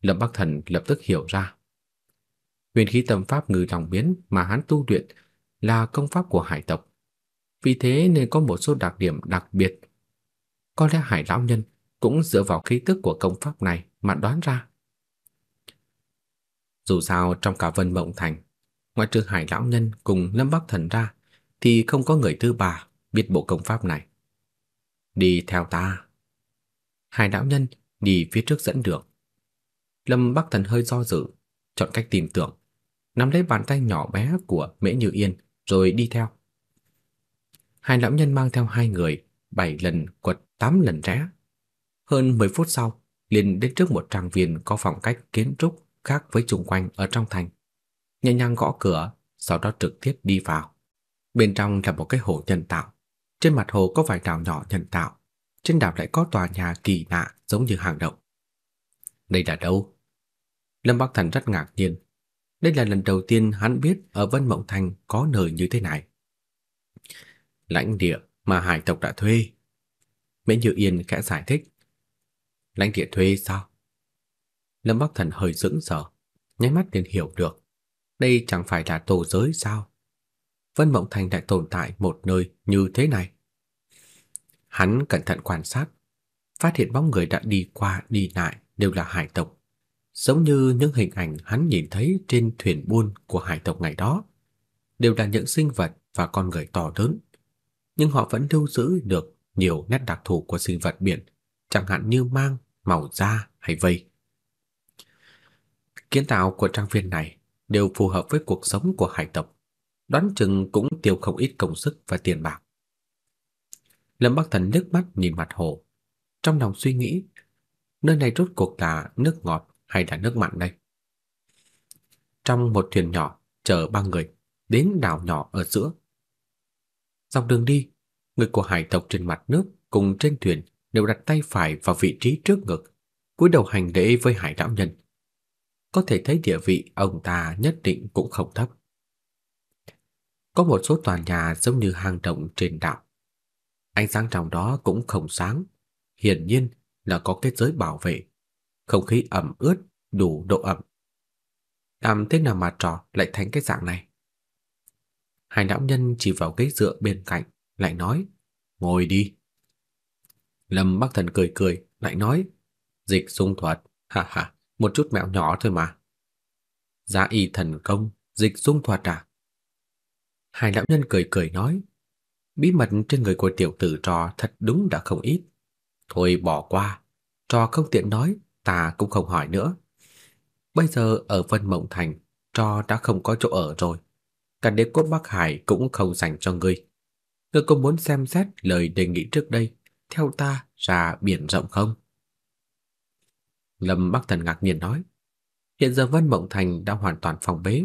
Lâm Bắc Thần lập tức hiểu ra. Huyền khí tâm pháp ngự lòng biến mà hắn tu luyện là công pháp của hải tộc. Vì thế nên có một số đặc điểm đặc biệt. Có lẽ hải lão nhân cũng dựa vào khí tức của công pháp này mà đoán ra. Dù sao trong cả Vân Mộng Thành, ngoại trừ Hải lão nhân cùng Lâm Bắc Thần ra thì không có người thứ ba biết bộ công pháp này. Đi theo ta. Hải lão nhân đi phía trước dẫn đường. Lâm Bắc Thần hơi do dự, chọn cách tìm tưởng, nắm lấy bàn tay nhỏ bé của Mễ Như Yên rồi đi theo. Hai lão nhân mang theo hai người, bảy lần quật tám lần rẽ. Hơn 10 phút sau, liền đến trước một trang viên có phong cách kiến trúc khác với chung quanh ở trong thành. Nhẹ nhàng gõ cửa, sau đó trực tiếp đi vào. Bên trong là một cái hồ nhân tạo. Trên mặt hồ có vài đảo nhỏ nhân tạo, trên đảo lại có tòa nhà kỳ lạ giống như hàng động. Đây là đâu? Lâm Bắc Thần rất ngạc nhiên. Đây là lần đầu tiên hắn biết ở Vân Mộng Thành có nơi như thế này. Lãnh địa mà hải tộc đã thuê. Mễ Như Yên khẽ giải thích. Lãnh địa thuê sao? Lâm Bắc Thần hơi sững sờ, nháy mắt liền hiểu được. Đây chẳng phải là tổ giới sao? Vân Mộng Thành lại tồn tại một nơi như thế này. Hắn cẩn thận quan sát, phát hiện bóng người đã đi qua đi lại đều là hải tộc, giống như những hình ảnh hắn nhìn thấy trên thuyền buôn của hải tộc ngày đó, đều là những sinh vật và con người to lớn, nhưng họ vẫn lưu giữ được nhiều nét đặc thù của sinh vật biển, chẳng hạn như mang, màu da hay vây. Kiến tạo của trang viên này đều phù hợp với cuộc sống của hải tộc, đoán chừng cũng tiêu không ít công sức và tiền bạc. Lâm Bắc Thần nước mắt nhìn mặt hồ, trong lòng suy nghĩ, nơi này rốt cuộc là nước ngọt hay là nước mặn đây? Trong một thuyền nhỏ chở ba người đến đảo nhỏ ở giữa. Dọc đường đi, người của hải tộc trên mặt nước cùng trên thuyền đều đặt tay phải vào vị trí trước ngực, cúi đầu hành lễ với hải đạo nhân. Có thể thấy địa vị ông ta nhất định cũng không thấp. Có một số tòa nhà giống như hang động trên đảo. Ánh sáng trong đó cũng không sáng, hiển nhiên là có kết giới bảo vệ. Không khí ẩm ướt, đủ độ ẩm. Làm thế nào mà trò lại thành cái dạng này? Hai lão nhân chỉ vào ghế dựa bên cạnh, lại nói, ngồi đi. Lâm Bắc Thần cười cười, lại nói, dịch dung thuật, ha ha, một chút mẹo nhỏ thôi mà. Giá y thần công, dịch dung thuật à? Hai lão nhân cười cười nói, bí mật trên người của tiểu tử trò thật đúng đã không ít. Thôi bỏ qua, trò không tiện nói, ta cũng không hỏi nữa. Bây giờ ở Vân Mộng Thành, trò đã không có chỗ ở rồi. Cả đế quốc Bắc Hải cũng không dành cho ngươi. Ngươi có muốn xem xét lời đề nghị trước đây, theo ta ra biển rộng không? Lâm Bắc Thần ngạc nhiên nói, hiện giờ Vân Mộng Thành đã hoàn toàn phòng bế,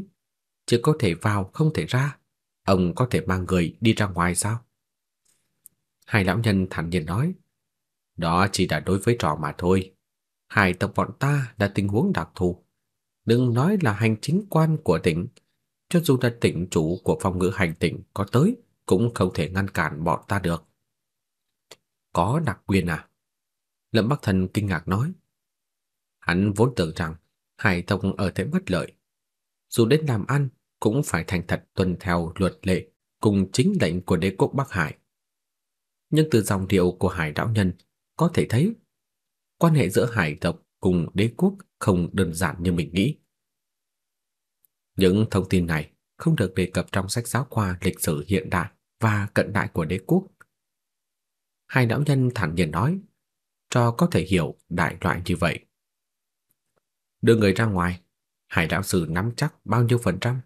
chỉ có thể vào không thể ra. Ông có thể mang người đi ra ngoài sao? Hai lão nhân thản nhiên nói, đó chỉ là đối với trò mà thôi. Hải tộc bọn ta là tình huống đặc thù. Đừng nói là hành chính quan của tỉnh, cho dù là tỉnh chủ của phòng ngữ hành tỉnh có tới, cũng không thể ngăn cản bọn ta được. Có đặc quyền à? Lâm Bắc Thần kinh ngạc nói. Hắn vốn tưởng rằng Hải tộc ở thế bất lợi, dù đến làm ăn cũng phải thành thật tuân theo luật lệ cùng chính lệnh của đế quốc Bắc Hải. Nhưng từ dòng điệu của Hải đạo nhân có thể thấy quan hệ giữa Hải tộc cùng đế quốc không đơn giản như mình nghĩ. Những thông tin này không được đề cập trong sách giáo khoa lịch sử hiện đại và cận đại của đế quốc. Hai lão nhân thản nhiên nói, cho có thể hiểu đại loại như vậy. Đưa người ra ngoài, Hải đạo sư nắm chắc bao nhiêu phần trăm?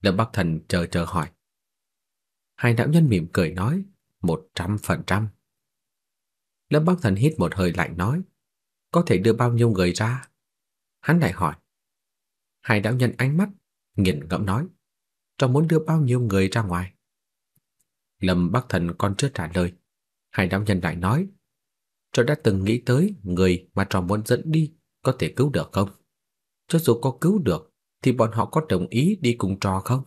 Lâm Bắc Thần chờ chờ hỏi. Hai lão nhân mỉm cười nói, một trăm phần trăm. Lâm Bắc Thần hít một hơi lạnh nói, có thể đưa bao nhiêu người ra? Hắn lại hỏi. Hai đạo nhân ánh mắt nghiền ngẫm nói, cho muốn đưa bao nhiêu người ra ngoài? Lâm Bắc Thần còn chưa trả lời, hai đạo nhân lại nói, "Trò đã từng nghĩ tới người mà trò muốn dẫn đi có thể cứu được không? Cho dù có cứu được thì bọn họ có đồng ý đi cùng trò không?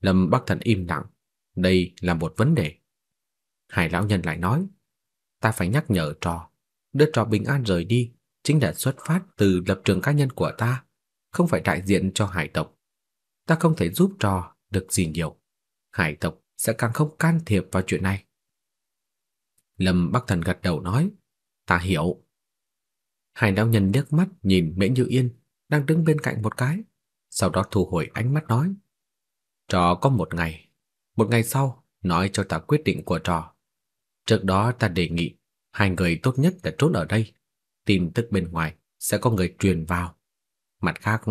Lâm Bắc Thần im lặng, đây là một vấn đề. Hải lão nhân lại nói, ta phải nhắc nhở trò, đưa trò bình an rời đi chính là xuất phát từ lập trường cá nhân của ta, không phải đại diện cho hải tộc. Ta không thể giúp trò được gì nhiều. Hải tộc sẽ càng không can thiệp vào chuyện này. Lâm Bắc Thần gật đầu nói, ta hiểu. Hải lão nhân liếc mắt nhìn Mễ Như Yên đang đứng bên cạnh một cái, sau đó thu hồi ánh mắt nói, trò có một ngày, một ngày sau nói cho ta quyết định của trò. Trước đó ta đề nghị hai người tốt nhất là trốn ở đây, tin tức bên ngoài sẽ có người truyền vào. Mặt khác,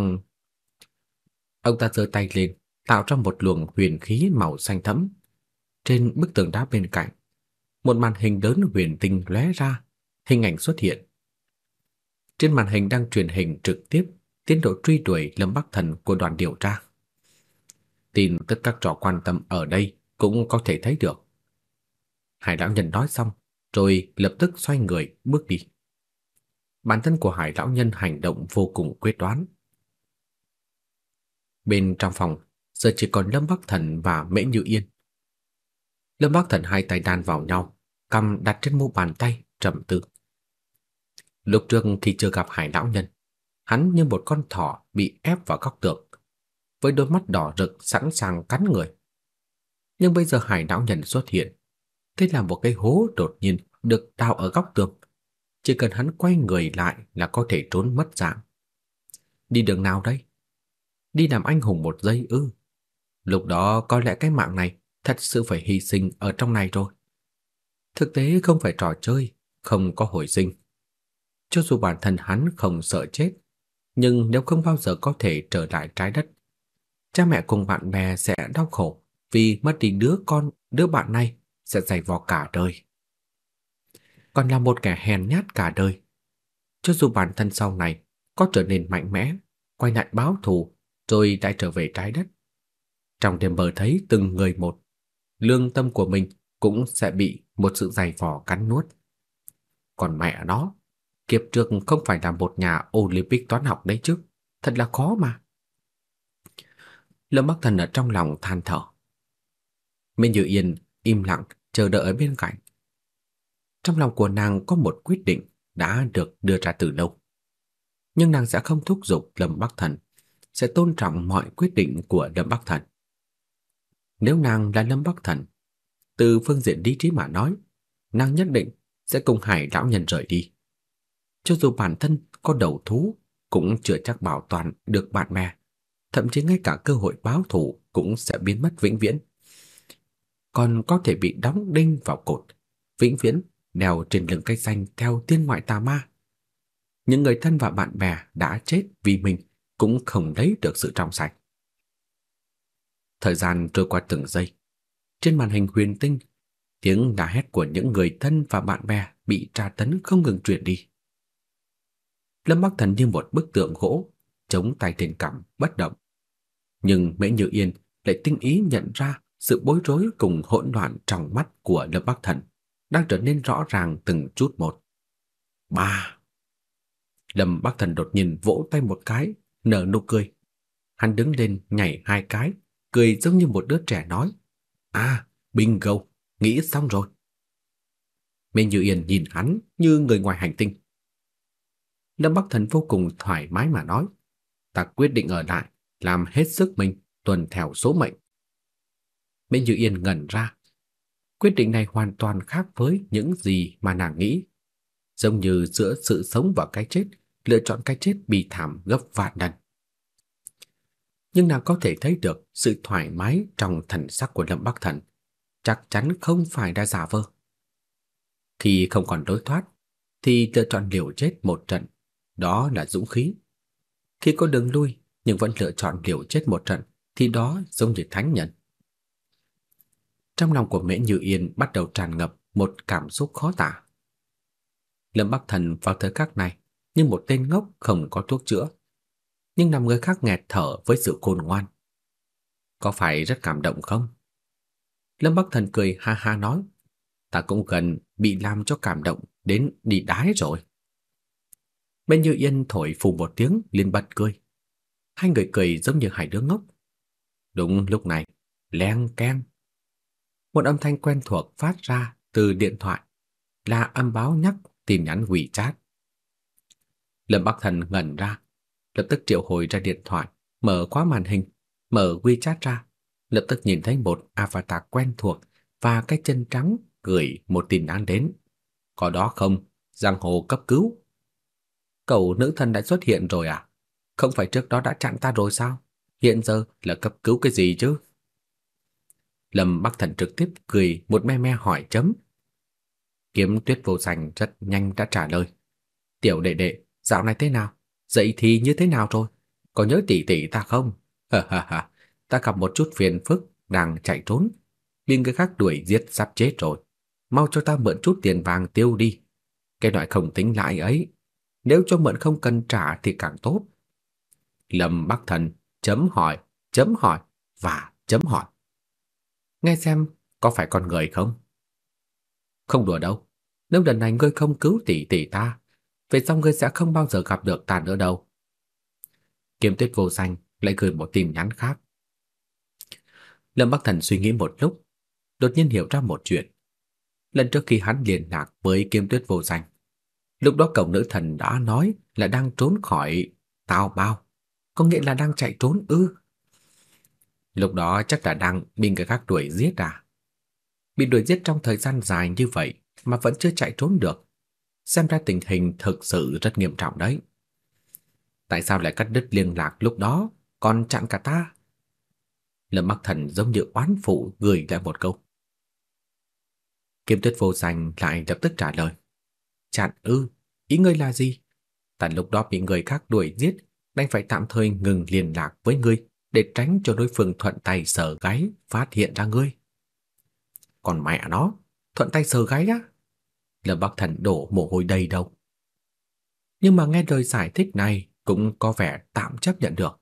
ông ta giơ tay lên, tạo ra một luồng huyền khí màu xanh thẫm. Trên bức tường đá bên cạnh, một màn hình lớn huyền tinh lóe ra, hình ảnh xuất hiện. Trên màn hình đang truyền hình trực tiếp tiến độ truy đuổi Lâm Bắc Thần của đoàn điều tra. Tin tức các trò quan tâm ở đây cũng có thể thấy được. Hải lão nhân nói xong, rồi lập tức xoay người bước đi. Bản thân của Hải lão nhân hành động vô cùng quyết đoán. Bên trong phòng, giờ chỉ còn Lâm Bắc Thần và Mễ Như Yên. Lâm Bắc Thần hai tay đan vào nhau, cầm đặt trên mu bàn tay, trầm tư. Lúc trước khi chưa gặp Hải lão nhân, hắn như một con thỏ bị ép vào góc tường, với đôi mắt đỏ rực sẵn sàng cắn người. Nhưng bây giờ Hải lão nhân xuất hiện, thế là một cái hố đột nhiên được đào ở góc tường. Chỉ cần hắn quay người lại là có thể trốn mất dạng. Đi đường nào đây? Đi làm anh hùng một giây ư? Lúc đó có lẽ cái mạng này thật sự phải hy sinh ở trong này rồi. Thực tế không phải trò chơi, không có hồi sinh. Cho dù bản thân hắn không sợ chết, nhưng nếu không bao giờ có thể trở lại trái đất, cha mẹ cùng bạn bè sẽ đau khổ vì mất đi đứa con, đứa bạn này sẽ dày vò cả đời. Còn là một kẻ hèn nhát cả đời. Cho dù bản thân sau này có trở nên mạnh mẽ, quay lại báo thù rồi lại trở về trái đất. Trong đêm bờ thấy từng người một, lương tâm của mình cũng sẽ bị một sự dày vò cắn nuốt. Còn mẹ nó, kiếp trước không phải là một nhà Olympic toán học đấy chứ, thật là khó mà. Lâm Bắc Thần ở trong lòng than thở. Minh Như Yên im lặng chờ đợi ở bên cạnh. Trong lòng của nàng có một quyết định đã được đưa ra từ lâu. Nhưng nàng sẽ không thúc giục Lâm Bắc Thần, sẽ tôn trọng mọi quyết định của Lâm Bắc Thần. Nếu nàng là Lâm Bắc Thần, từ phương diện lý trí mà nói, nàng nhất định sẽ cùng Hải lão nhân rời đi. Cho dù bản thân có đầu thú cũng chưa chắc bảo toàn được bạn bè, thậm chí ngay cả cơ hội báo thù cũng sẽ biến mất vĩnh viễn. Còn có thể bị đóng đinh vào cột, vĩnh viễn đeo trên lưng cây xanh theo tiên ngoại tà ma. Những người thân và bạn bè đã chết vì mình cũng không lấy được sự trong sạch. Thời gian trôi qua từng giây. Trên màn hình huyền tinh, tiếng la hét của những người thân và bạn bè bị tra tấn không ngừng truyền đi. Lâm Bắc Thần như một bức tượng gỗ, chống tay trên cằm bất động. Nhưng Mễ Như Yên lại tinh ý nhận ra sự bối rối cùng hỗn loạn trong mắt của Lâm Bắc Thần đang trở nên rõ ràng từng chút một. Ba. Lâm Bắc Thần đột nhiên vỗ tay một cái, nở nụ cười. Hắn đứng lên nhảy hai cái, cười giống như một đứa trẻ nói: "À, bingo, nghĩ xong rồi." Mên Như Yên nhìn hắn như người ngoài hành tinh. Lâm Bắc Thần vô cùng thoải mái mà nói: "Ta quyết định ở lại, làm hết sức mình, tuân theo số mệnh." Mễ Như Yên ngẩn ra. Quyết định này hoàn toàn khác với những gì mà nàng nghĩ, giống như giữa sự sống và cái chết, lựa chọn cái chết bi thảm gấp vạn lần nhưng nàng có thể thấy được sự thoải mái trong thần sắc của Lâm Bắc Thần, chắc chắn không phải đã giả vờ. Khi không còn lối thoát, thì lựa chọn liều chết một trận, đó là dũng khí. Khi có đường lui nhưng vẫn lựa chọn liều chết một trận, thì đó giống như thánh nhân. Trong lòng của Mễ Như Yên bắt đầu tràn ngập một cảm xúc khó tả. Lâm Bắc Thần vào thời khắc này như một tên ngốc không có thuốc chữa nhưng làm người khác nghẹt thở với sự khôn ngoan. Có phải rất cảm động không? Lâm Bắc Thần cười ha ha nói, ta cũng gần bị làm cho cảm động đến đi đái rồi. Bên Như Yên thổi phù một tiếng liền bật cười. Hai người cười giống như hai đứa ngốc. Đúng lúc này, leng keng. Một âm thanh quen thuộc phát ra từ điện thoại, là âm báo nhắc tin nhắn WeChat. Lâm Bắc Thần ngẩn ra, lập tức triệu hồi ra điện thoại, mở khóa màn hình, mở WeChat ra, lập tức nhìn thấy một avatar quen thuộc và cái chân trắng gửi một tin nhắn đến. Có đó không? Giang hồ cấp cứu. Cậu nữ thần đã xuất hiện rồi à? Không phải trước đó đã chặn ta rồi sao? Hiện giờ là cấp cứu cái gì chứ? Lâm Bắc Thần trực tiếp cười một me me hỏi chấm. Kiếm Tuyết Vô Sành rất nhanh đã trả lời. Tiểu đệ đệ, dạo này thế nào? Dậy thì như thế nào rồi? Có nhớ tỷ tỷ ta không? Ha ha ha, ta gặp một chút phiền phức, đang chạy trốn. Bị người khác đuổi giết sắp chết rồi. Mau cho ta mượn chút tiền vàng tiêu đi. Cái loại không tính lại ấy, nếu cho mượn không cần trả thì càng tốt. Lâm Bắc Thần chấm hỏi, chấm hỏi và chấm hỏi. Nghe xem có phải con người không? Không đùa đâu. Nếu lần này ngươi không cứu tỷ tỷ ta, về sau ngươi sẽ không bao giờ gặp được ta nữa đâu. Kiếm Tuyết vô danh lại gửi một tin nhắn khác. Lâm Bắc Thần suy nghĩ một lúc, đột nhiên hiểu ra một chuyện. Lần trước khi hắn liên lạc với Kiếm Tuyết vô danh, lúc đó cậu nữ thần đã nói là đang trốn khỏi Tào Bao, có nghĩa là đang chạy trốn ư? Lúc đó chắc là đang bị người khác đuổi giết à? Bị đuổi giết trong thời gian dài như vậy mà vẫn chưa chạy trốn được, xem ra tình hình thực sự rất nghiêm trọng đấy. Tại sao lại cắt đứt liên lạc lúc đó, còn chặn cả ta? Lâm Bắc Thần giống như oán phụ gửi lại một câu. Kiếm Tuyết vô danh lại lập tức trả lời. Chặn ư, ý ngươi là gì? Ta lúc đó bị người khác đuổi giết, đành phải tạm thời ngừng liên lạc với ngươi để tránh cho đối phương thuận tay sờ gáy phát hiện ra ngươi. Còn mẹ nó, thuận tay sờ gáy á? Lâm Bắc Thần đổ mồ hôi đầy đầu. Nhưng mà nghe lời giải thích này cũng có vẻ tạm chấp nhận được,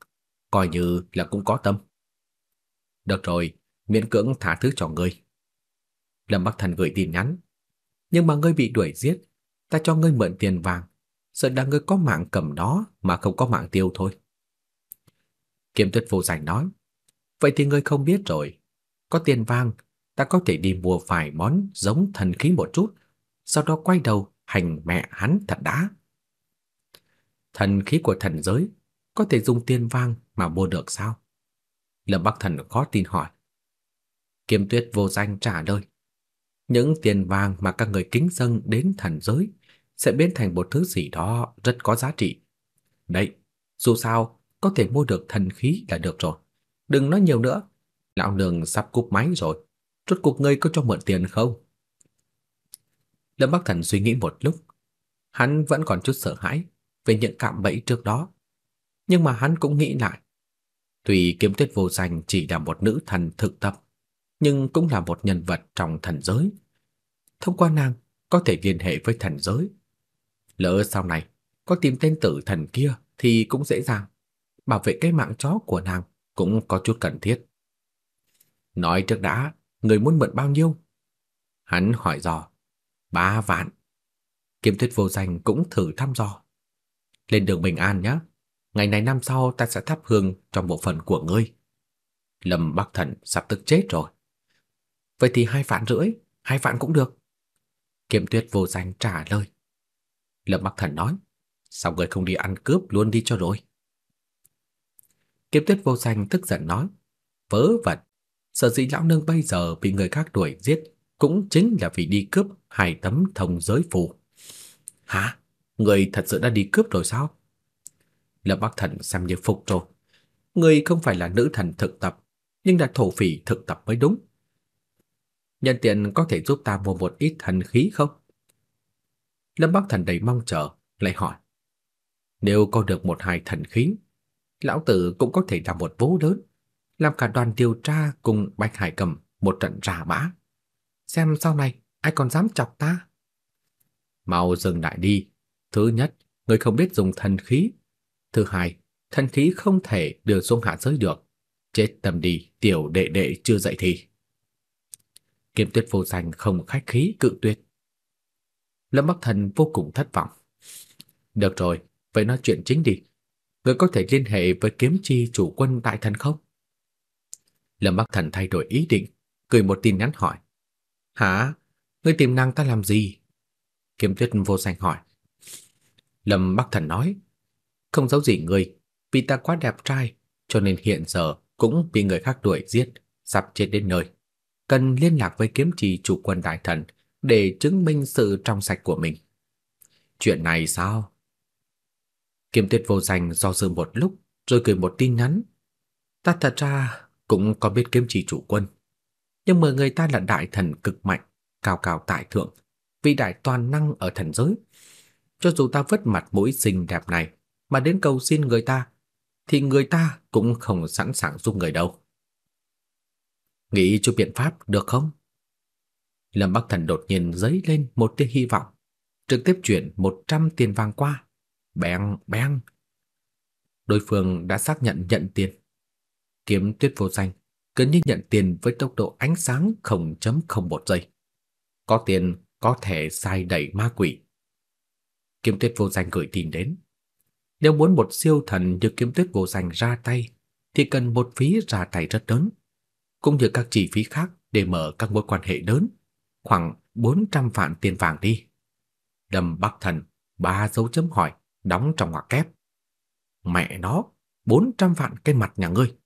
coi như là cũng có tâm. Được rồi, miễn cưỡng thả thứ cho ngươi. Lâm Bắc Thần gửi tin nhắn, nhưng mà ngươi bị đuổi giết, ta cho ngươi mượn tiền vàng, sợ là ngươi có mạng cầm đó mà không có mạng tiêu thôi. Kiếm Tuyết vô danh nói, Vậy thì ngươi không biết rồi. Có tiền vàng, ta có thể đi mua vài món giống thần khí một chút, sau đó quay đầu hành mẹ hắn thật đã. Thần khí của thần giới có thể dùng tiền vàng mà mua được sao? Lâm Bắc Thần khó tin hỏi. Kiếm Tuyết vô danh trả lời. Những tiền vàng mà các người kính dâng đến thần giới sẽ biến thành một thứ gì đó rất có giá trị. Đấy, dù sao có thể mua được thần khí là được rồi. Đừng nói nhiều nữa. Lão nương sắp cúp máy rồi. Rốt cuộc ngươi có cho mượn tiền không? Lâm Bắc Thần suy nghĩ một lúc. Hắn vẫn còn chút sợ hãi về những cạm bẫy trước đó. Nhưng mà hắn cũng nghĩ lại. Tuy kiếm tuyết vô danh chỉ là một nữ thần thực tập, nhưng cũng là một nhân vật trong thần giới. Thông qua nàng có thể liên hệ với thần giới. Lỡ sau này có tìm tên tử thần kia thì cũng dễ dàng. Bảo vệ cái mạng chó của nàng cũng có chút cần thiết. Nói trước đã, người muốn mượn bao nhiêu? Hắn hỏi dò. Ba vạn. Kiếm tuyết vô danh cũng thử thăm dò. Lên đường bình an nhé. Ngày này năm sau ta sẽ thắp hương trong bộ phận của ngươi. Lâm Bắc Thần sắp tức chết rồi. Vậy thì hai vạn rưỡi, hai vạn cũng được. Kiếm tuyết vô danh trả lời. Lâm Bắc Thần nói, sao ngươi không đi ăn cướp luôn đi cho rồi. Kiếp tuyết vô danh tức giận nói, vớ vẩn, sở dĩ lão nương bây giờ bị người khác đuổi giết cũng chính là vì đi cướp hai tấm thông giới phù. Hả? Người thật sự đã đi cướp rồi sao? Lâm Bắc Thần xem như phục rồi. Người không phải là nữ thần thực tập, nhưng là thổ phỉ thực tập mới đúng. Nhân tiện có thể giúp ta mua một ít thần khí không? Lâm Bắc Thần đầy mong chờ, lại hỏi. Nếu có được một hai thần khí, lão tử cũng có thể làm một vố lớn, làm cả đoàn điều tra cùng Bạch Hải Cầm một trận rà bã. Xem sau này ai còn dám chọc ta. Mau dừng lại đi. Thứ nhất, người không biết dùng thần khí. Thứ hai, thần khí không thể đưa xuống hạ giới được. Chết tâm đi, tiểu đệ đệ chưa dậy thì. Kiếm tuyết vô danh không khách khí cự tuyệt. Lâm Bắc Thần vô cùng thất vọng. Được rồi, vậy nói chuyện chính đi. Người có thể liên hệ với kiếm chi chủ quân tại thần không? Lâm Bắc Thần thay đổi ý định, cười một tin nhắn hỏi. Hả? Ngươi tìm nàng ta làm gì? Kiếm tuyết vô danh hỏi. Lâm Bắc Thần nói. Không giấu gì ngươi, vì ta quá đẹp trai, cho nên hiện giờ cũng bị người khác đuổi giết, sắp chết đến nơi. Cần liên lạc với kiếm trì chủ quân đại thần để chứng minh sự trong sạch của mình. Chuyện này sao? Kiếm tuyết vô danh do dự một lúc, rồi gửi một tin nhắn. Ta thật ra cũng có biết kiếm trì chủ quân, nhưng mà người ta là đại thần cực mạnh, cao cao tại thượng, vị đại toàn năng ở thần giới. Cho dù ta vứt mặt mũi xinh đẹp này mà đến cầu xin người ta, thì người ta cũng không sẵn sàng giúp người đâu. Nghĩ cho biện pháp được không? Lâm Bắc Thần đột nhiên dấy lên một tia hy vọng, trực tiếp chuyển 100 tiền vàng qua. Bèng, bèng. Đối phương đã xác nhận nhận tiền. Kiếm tuyết vô danh, gần như nhận tiền với tốc độ ánh sáng 0.01 giây. Có tiền, có thể sai đẩy ma quỷ. Kiếm tuyết vô danh gửi tin đến. Nếu muốn một siêu thần như kiếm tuyết vô danh ra tay, thì cần một phí ra tay rất lớn, cũng như các chi phí khác để mở các mối quan hệ lớn, khoảng 400 vạn tiền vàng đi. Đầm Bắc Thần, ba dấu chấm hỏi, đóng trong ngoặc kép. Mẹ nó, 400 vạn cái mặt nhà ngươi.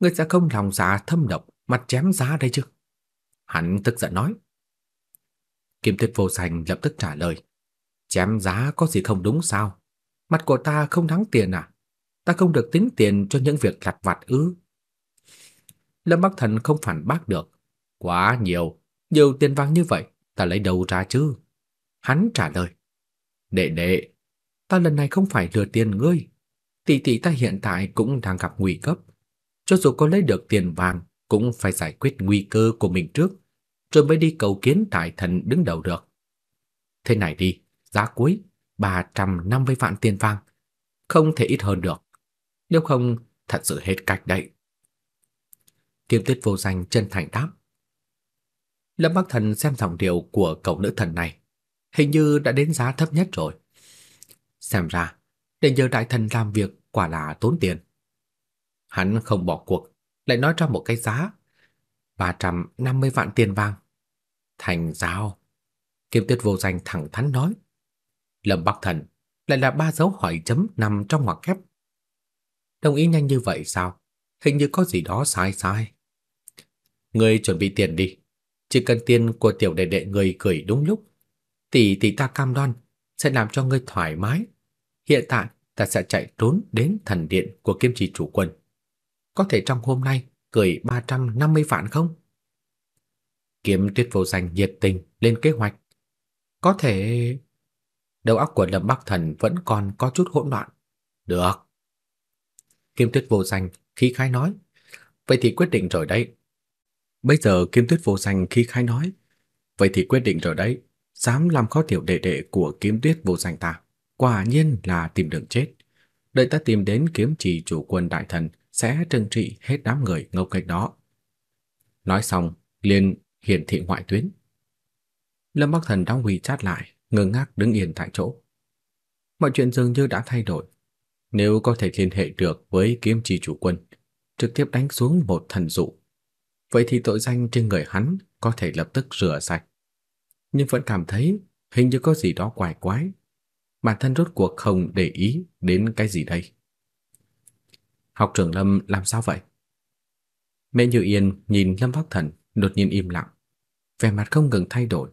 Ngươi sẽ không lòng dạ thâm độc, mặt chém giá đây chứ? Hắn tức giận nói. Kim Tuyết Vô Sành lập tức trả lời. Chém giá có gì không đúng sao? Mặt của ta không đáng tiền à? Ta không được tính tiền cho những việc lặt vặt ư? Lâm Bắc Thần không phản bác được. Quá nhiều, nhiều tiền vàng như vậy, ta lấy đâu ra chứ? Hắn trả lời. Đệ đệ, ta lần này không phải lừa tiền ngươi. Tỷ tỷ ta hiện tại cũng đang gặp nguy cấp. Cho dù có lấy được tiền vàng, cũng phải giải quyết nguy cơ của mình trước, rồi mới đi cầu kiến đại thần đứng đầu được. Thế này đi, giá cuối 350 vạn tiền vàng, không thể ít hơn được. Nếu không, thật sự hết cách đấy. Kiếm Tuyết vô danh chân thành đáp. Lâm Bắc Thần xem dòng điệu của cậu nữ thần này, hình như đã đến giá thấp nhất rồi. Xem ra, để nhờ đại thần làm việc quả là tốn tiền. Hắn không bỏ cuộc, lại nói ra một cái giá 350 vạn tiền vàng. Thành giao. Kiếm Tuyết vô danh thẳng thắn nói. Lâm Bắc Thần lại là ba dấu hỏi chấm nằm trong ngoặc kép. Đồng ý nhanh như vậy sao? Hình như có gì đó sai sai. Người chuẩn bị tiền đi. Chỉ cần tiền của tiểu đệ đệ người gửi đúng lúc, tỷ tỷ ta cam đoan sẽ làm cho ngươi thoải mái. Hiện tại ta sẽ chạy trốn đến thần điện của Kiếm chỉ chủ quân. Có thể trong hôm nay gửi 350 vạn không? Kiếm Tuyết vô danh nhiệt tình lên kế hoạch. Có thể đầu óc của Lâm Bắc Thần vẫn còn có chút hỗn loạn. Được. Kiếm Tuyết vô danh khí khái nói, vậy thì quyết định rồi đấy. Bây giờ Kiếm Tuyết vô danh khí khái nói, vậy thì quyết định rồi đấy, dám làm khó tiểu đệ đệ của Kiếm Tuyết vô danh ta, quả nhiên là tìm đường chết. Đợi ta tìm đến kiếm chỉ chủ quân đại thần sẽ trừng trị hết đám người ngốc nghếch đó. Nói xong, liền hiển thị ngoại tuyến. Lâm Bắc Thần đóng huy chát lại, ngơ ngác đứng yên tại chỗ. Mọi chuyện dường như đã thay đổi. Nếu có thể liên hệ được với kiếm chỉ chủ quân, trực tiếp đánh xuống một thần dụ, vậy thì tội danh trên người hắn có thể lập tức rửa sạch. Nhưng vẫn cảm thấy hình như có gì đó quái quái. Bản thân rốt cuộc không để ý đến cái gì đây. Học trưởng Lâm làm sao vậy? Mẹ Như Yên nhìn Lâm Bắc Thần đột nhiên im lặng, vẻ mặt không ngừng thay đổi.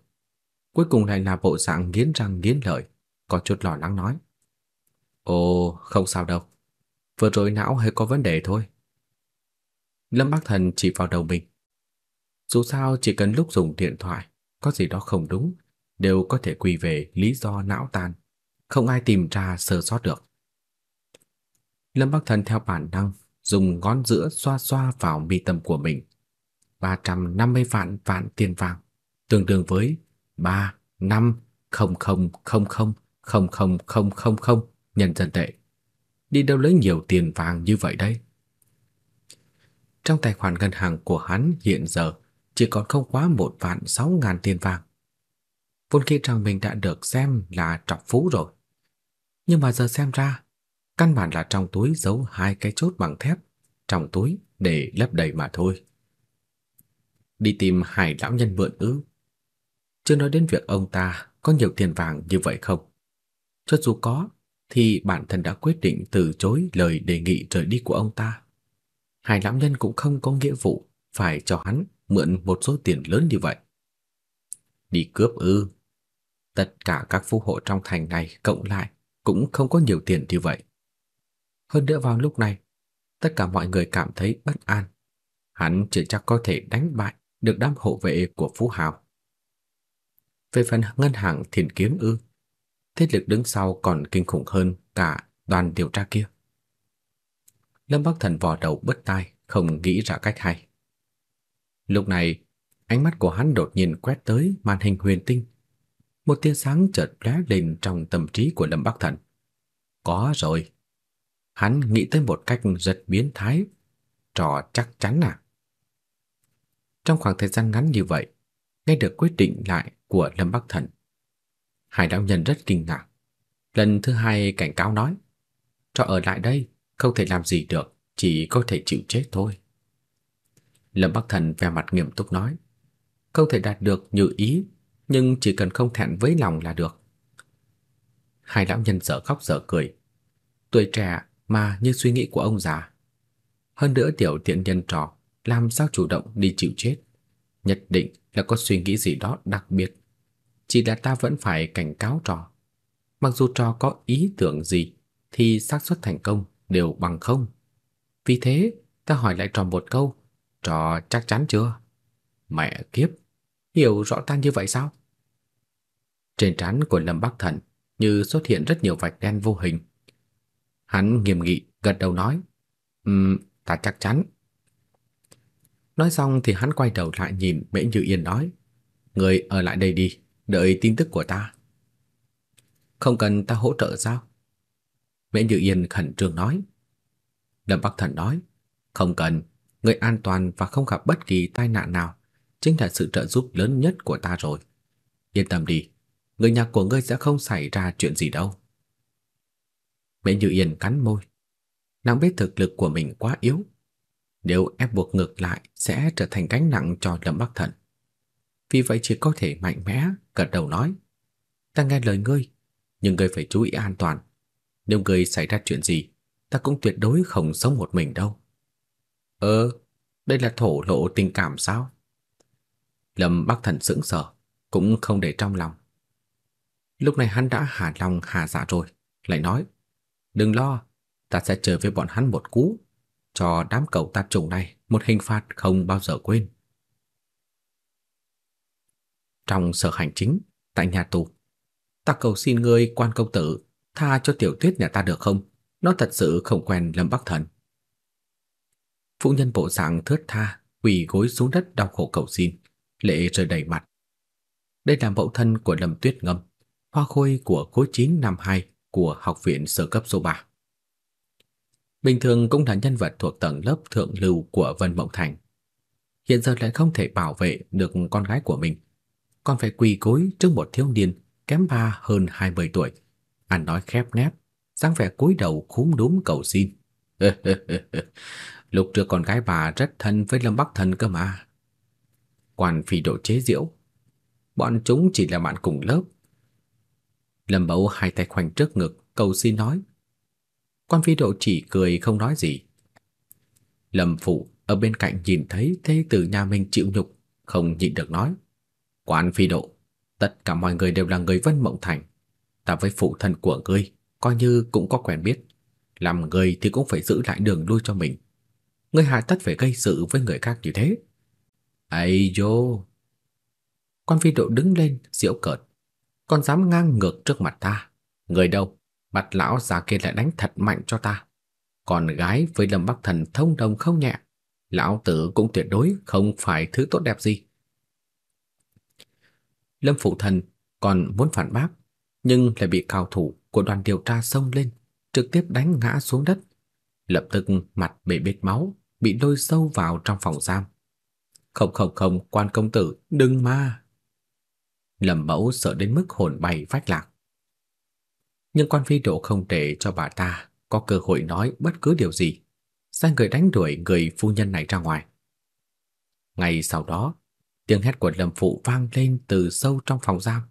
Cuối cùng lại là bộ dạng nghiến răng nghiến lợi, có chút lo lắng nói. Ồ, không sao đâu. Vừa rồi não hơi có vấn đề thôi. Lâm Bắc Thần chỉ vào đầu mình. Dù sao chỉ cần lúc dùng điện thoại có gì đó không đúng, đều có thể quy về lý do não tàn, không ai tìm ra sơ sót được. Lâm Bắc Thần theo bản năng dùng ngón giữa xoa xoa vào mi tâm của mình. 350 vạn vạn tiền vàng, tương đương với 3 5 0 0 0 0 0 0 0 0 0 nhân dân tệ. Đi đâu lấy nhiều tiền vàng như vậy đây? Trong tài khoản ngân hàng của hắn hiện giờ chỉ còn không quá một vạn sáu ngàn tiền vàng. Vốn khi rằng mình đã được xem là trọng phú rồi. Nhưng mà giờ xem ra, căn bản là trong túi giấu hai cái chốt bằng thép, trong túi để lấp đầy mà thôi. Đi tìm hải lão nhân mượn ư? Chưa nói đến việc ông ta có nhiều tiền vàng như vậy không. Cho dù có, thì bản thân đã quyết định từ chối lời đề nghị rời đi của ông ta. Hải lão nhân cũng không có nghĩa vụ phải cho hắn mượn một số tiền lớn như vậy. Đi cướp ư? Tất cả các phú hộ trong thành này cộng lại cũng không có nhiều tiền như vậy. Hơn nữa vào lúc này, tất cả mọi người cảm thấy bất an. Hắn chưa chắc có thể đánh bại được đám hộ vệ của Phú Hào. Về phần ngân hàng Thiền Kiếm ư, thế lực đứng sau còn kinh khủng hơn cả đoàn điều tra kia. Lâm Bắc Thần vò đầu bứt tai, không nghĩ ra cách hay. Lúc này, ánh mắt của hắn đột nhiên quét tới màn hình huyền tinh. Một tia sáng chợt lóe lên trong tâm trí của Lâm Bắc Thần. Có rồi. Hắn nghĩ tới một cách rất biến thái. Trò chắc chắn à? Trong khoảng thời gian ngắn như vậy, nghe được quyết định lại của Lâm Bắc Thần. Hải đạo nhân rất kinh ngạc. Lần thứ hai cảnh cáo nói, cho ở lại đây, không thể làm gì được, chỉ có thể chịu chết thôi. Lâm Bắc Thần vẻ mặt nghiêm túc nói, không thể đạt được như ý, nhưng chỉ cần không thẹn với lòng là được. Hai lão nhân dở khóc dở cười, tuổi trẻ mà như suy nghĩ của ông già. Hơn nữa tiểu tiện nhân trò làm sao chủ động đi chịu chết, nhất định là có suy nghĩ gì đó đặc biệt. Chỉ là ta vẫn phải cảnh cáo trò. Mặc dù trò có ý tưởng gì thì xác suất thành công đều bằng không. Vì thế, ta hỏi lại trò một câu, trò chắc chắn chưa? Mẹ kiếp, hiểu rõ ta như vậy sao? Trên trán của Lâm Bắc Thần như xuất hiện rất nhiều vạch đen vô hình. Hắn nghiêm nghị gật đầu nói, "Ừm, ta chắc chắn." Nói xong thì hắn quay đầu lại nhìn Mễ Như Yên nói, "Người ở lại đây đi, đợi tin tức của ta." "Không cần ta hỗ trợ sao?" Mễ Như Yên khẩn trương nói. Lâm Bắc Thần nói, "Không cần, người an toàn và không gặp bất kỳ tai nạn nào chính là sự trợ giúp lớn nhất của ta rồi. Yên tâm đi, người nhà của ngươi sẽ không xảy ra chuyện gì đâu." Mẹ Như Yên cắn môi. Nàng biết thực lực của mình quá yếu. Nếu ép buộc ngược lại sẽ trở thành gánh nặng cho Lâm Bắc Thần. Vì vậy chỉ có thể mạnh mẽ gật đầu nói: "Ta nghe lời ngươi, nhưng ngươi phải chú ý an toàn. Nếu ngươi xảy ra chuyện gì, ta cũng tuyệt đối không sống một mình đâu." "Ờ, đây là thổ lộ tình cảm sao?" Lâm Bắc Thần sững sờ, cũng không để trong lòng. Lúc này hắn đã hà lòng hà dạ rồi, lại nói: "Đừng lo, ta sẽ chờ với bọn hắn một cú, cho đám cậu tạp chủng này một hình phạt không bao giờ quên." Trong sở hành chính, tại nhà tù, ta cầu xin ngươi quan công tử tha cho tiểu tuyết nhà ta được không? Nó thật sự không quen Lâm Bắc Thần. Phụ nhân bộ dạng thướt tha, quỳ gối xuống đất đau khổ cầu xin, lệ rơi đầy mặt. Đây là mẫu thân của Lâm Tuyết Ngâm, hoa khôi của khối 9 năm 2 của học viện sơ cấp số 3. Bình thường cũng là nhân vật thuộc tầng lớp thượng lưu của Vân Mộng Thành. Hiện giờ lại không thể bảo vệ được con gái của mình, còn phải quỳ gối trước một thiếu niên kém ba hơn 20 tuổi, ăn nói khép nép, dáng vẻ cúi đầu khúm núm cầu xin. Lúc trước con gái bà rất thân với Lâm Bắc Thần cơ mà. Quan phi độ chế giễu. Bọn chúng chỉ là bạn cùng lớp. Lâm mẫu hai tay khoanh trước ngực, cầu xin nói. Quan phi độ chỉ cười không nói gì. Lâm Phụ ở bên cạnh nhìn thấy thế tử nhà mình chịu nhục, không nhịn được nói. Quan phi độ, tất cả mọi người đều là người Vân Mộng Thành. Ta với phụ thân của ngươi, coi như cũng có quen biết. Làm người thì cũng phải giữ lại đường lui cho mình. Ngươi hà tất phải gây sự với người khác như thế. Ây dô! Quan phi độ đứng lên, giễu cợt. Còn dám ngang ngược trước mặt ta. Người đâu? Mặt lão già kia lại đánh thật mạnh cho ta. Còn gái với Lâm Bắc Thần thông đồng không nhẹ. Lão tử cũng tuyệt đối không phải thứ tốt đẹp gì. Lâm Phụ Thần còn muốn phản bác, nhưng lại bị cao thủ của đoàn điều tra xông lên, trực tiếp đánh ngã xuống đất. Lập tức mặt bể bết máu, bị lôi sâu vào trong phòng giam. Không không không, quan công tử, đừng mà. Lâm Mẫu sợ đến mức hồn bay phách lạc. Nhưng quan phi độ không để cho bà ta có cơ hội nói bất cứ điều gì, sai người đánh đuổi người phu nhân này ra ngoài. Ngày sau đó, tiếng hét của Lâm phụ vang lên từ sâu trong phòng giam.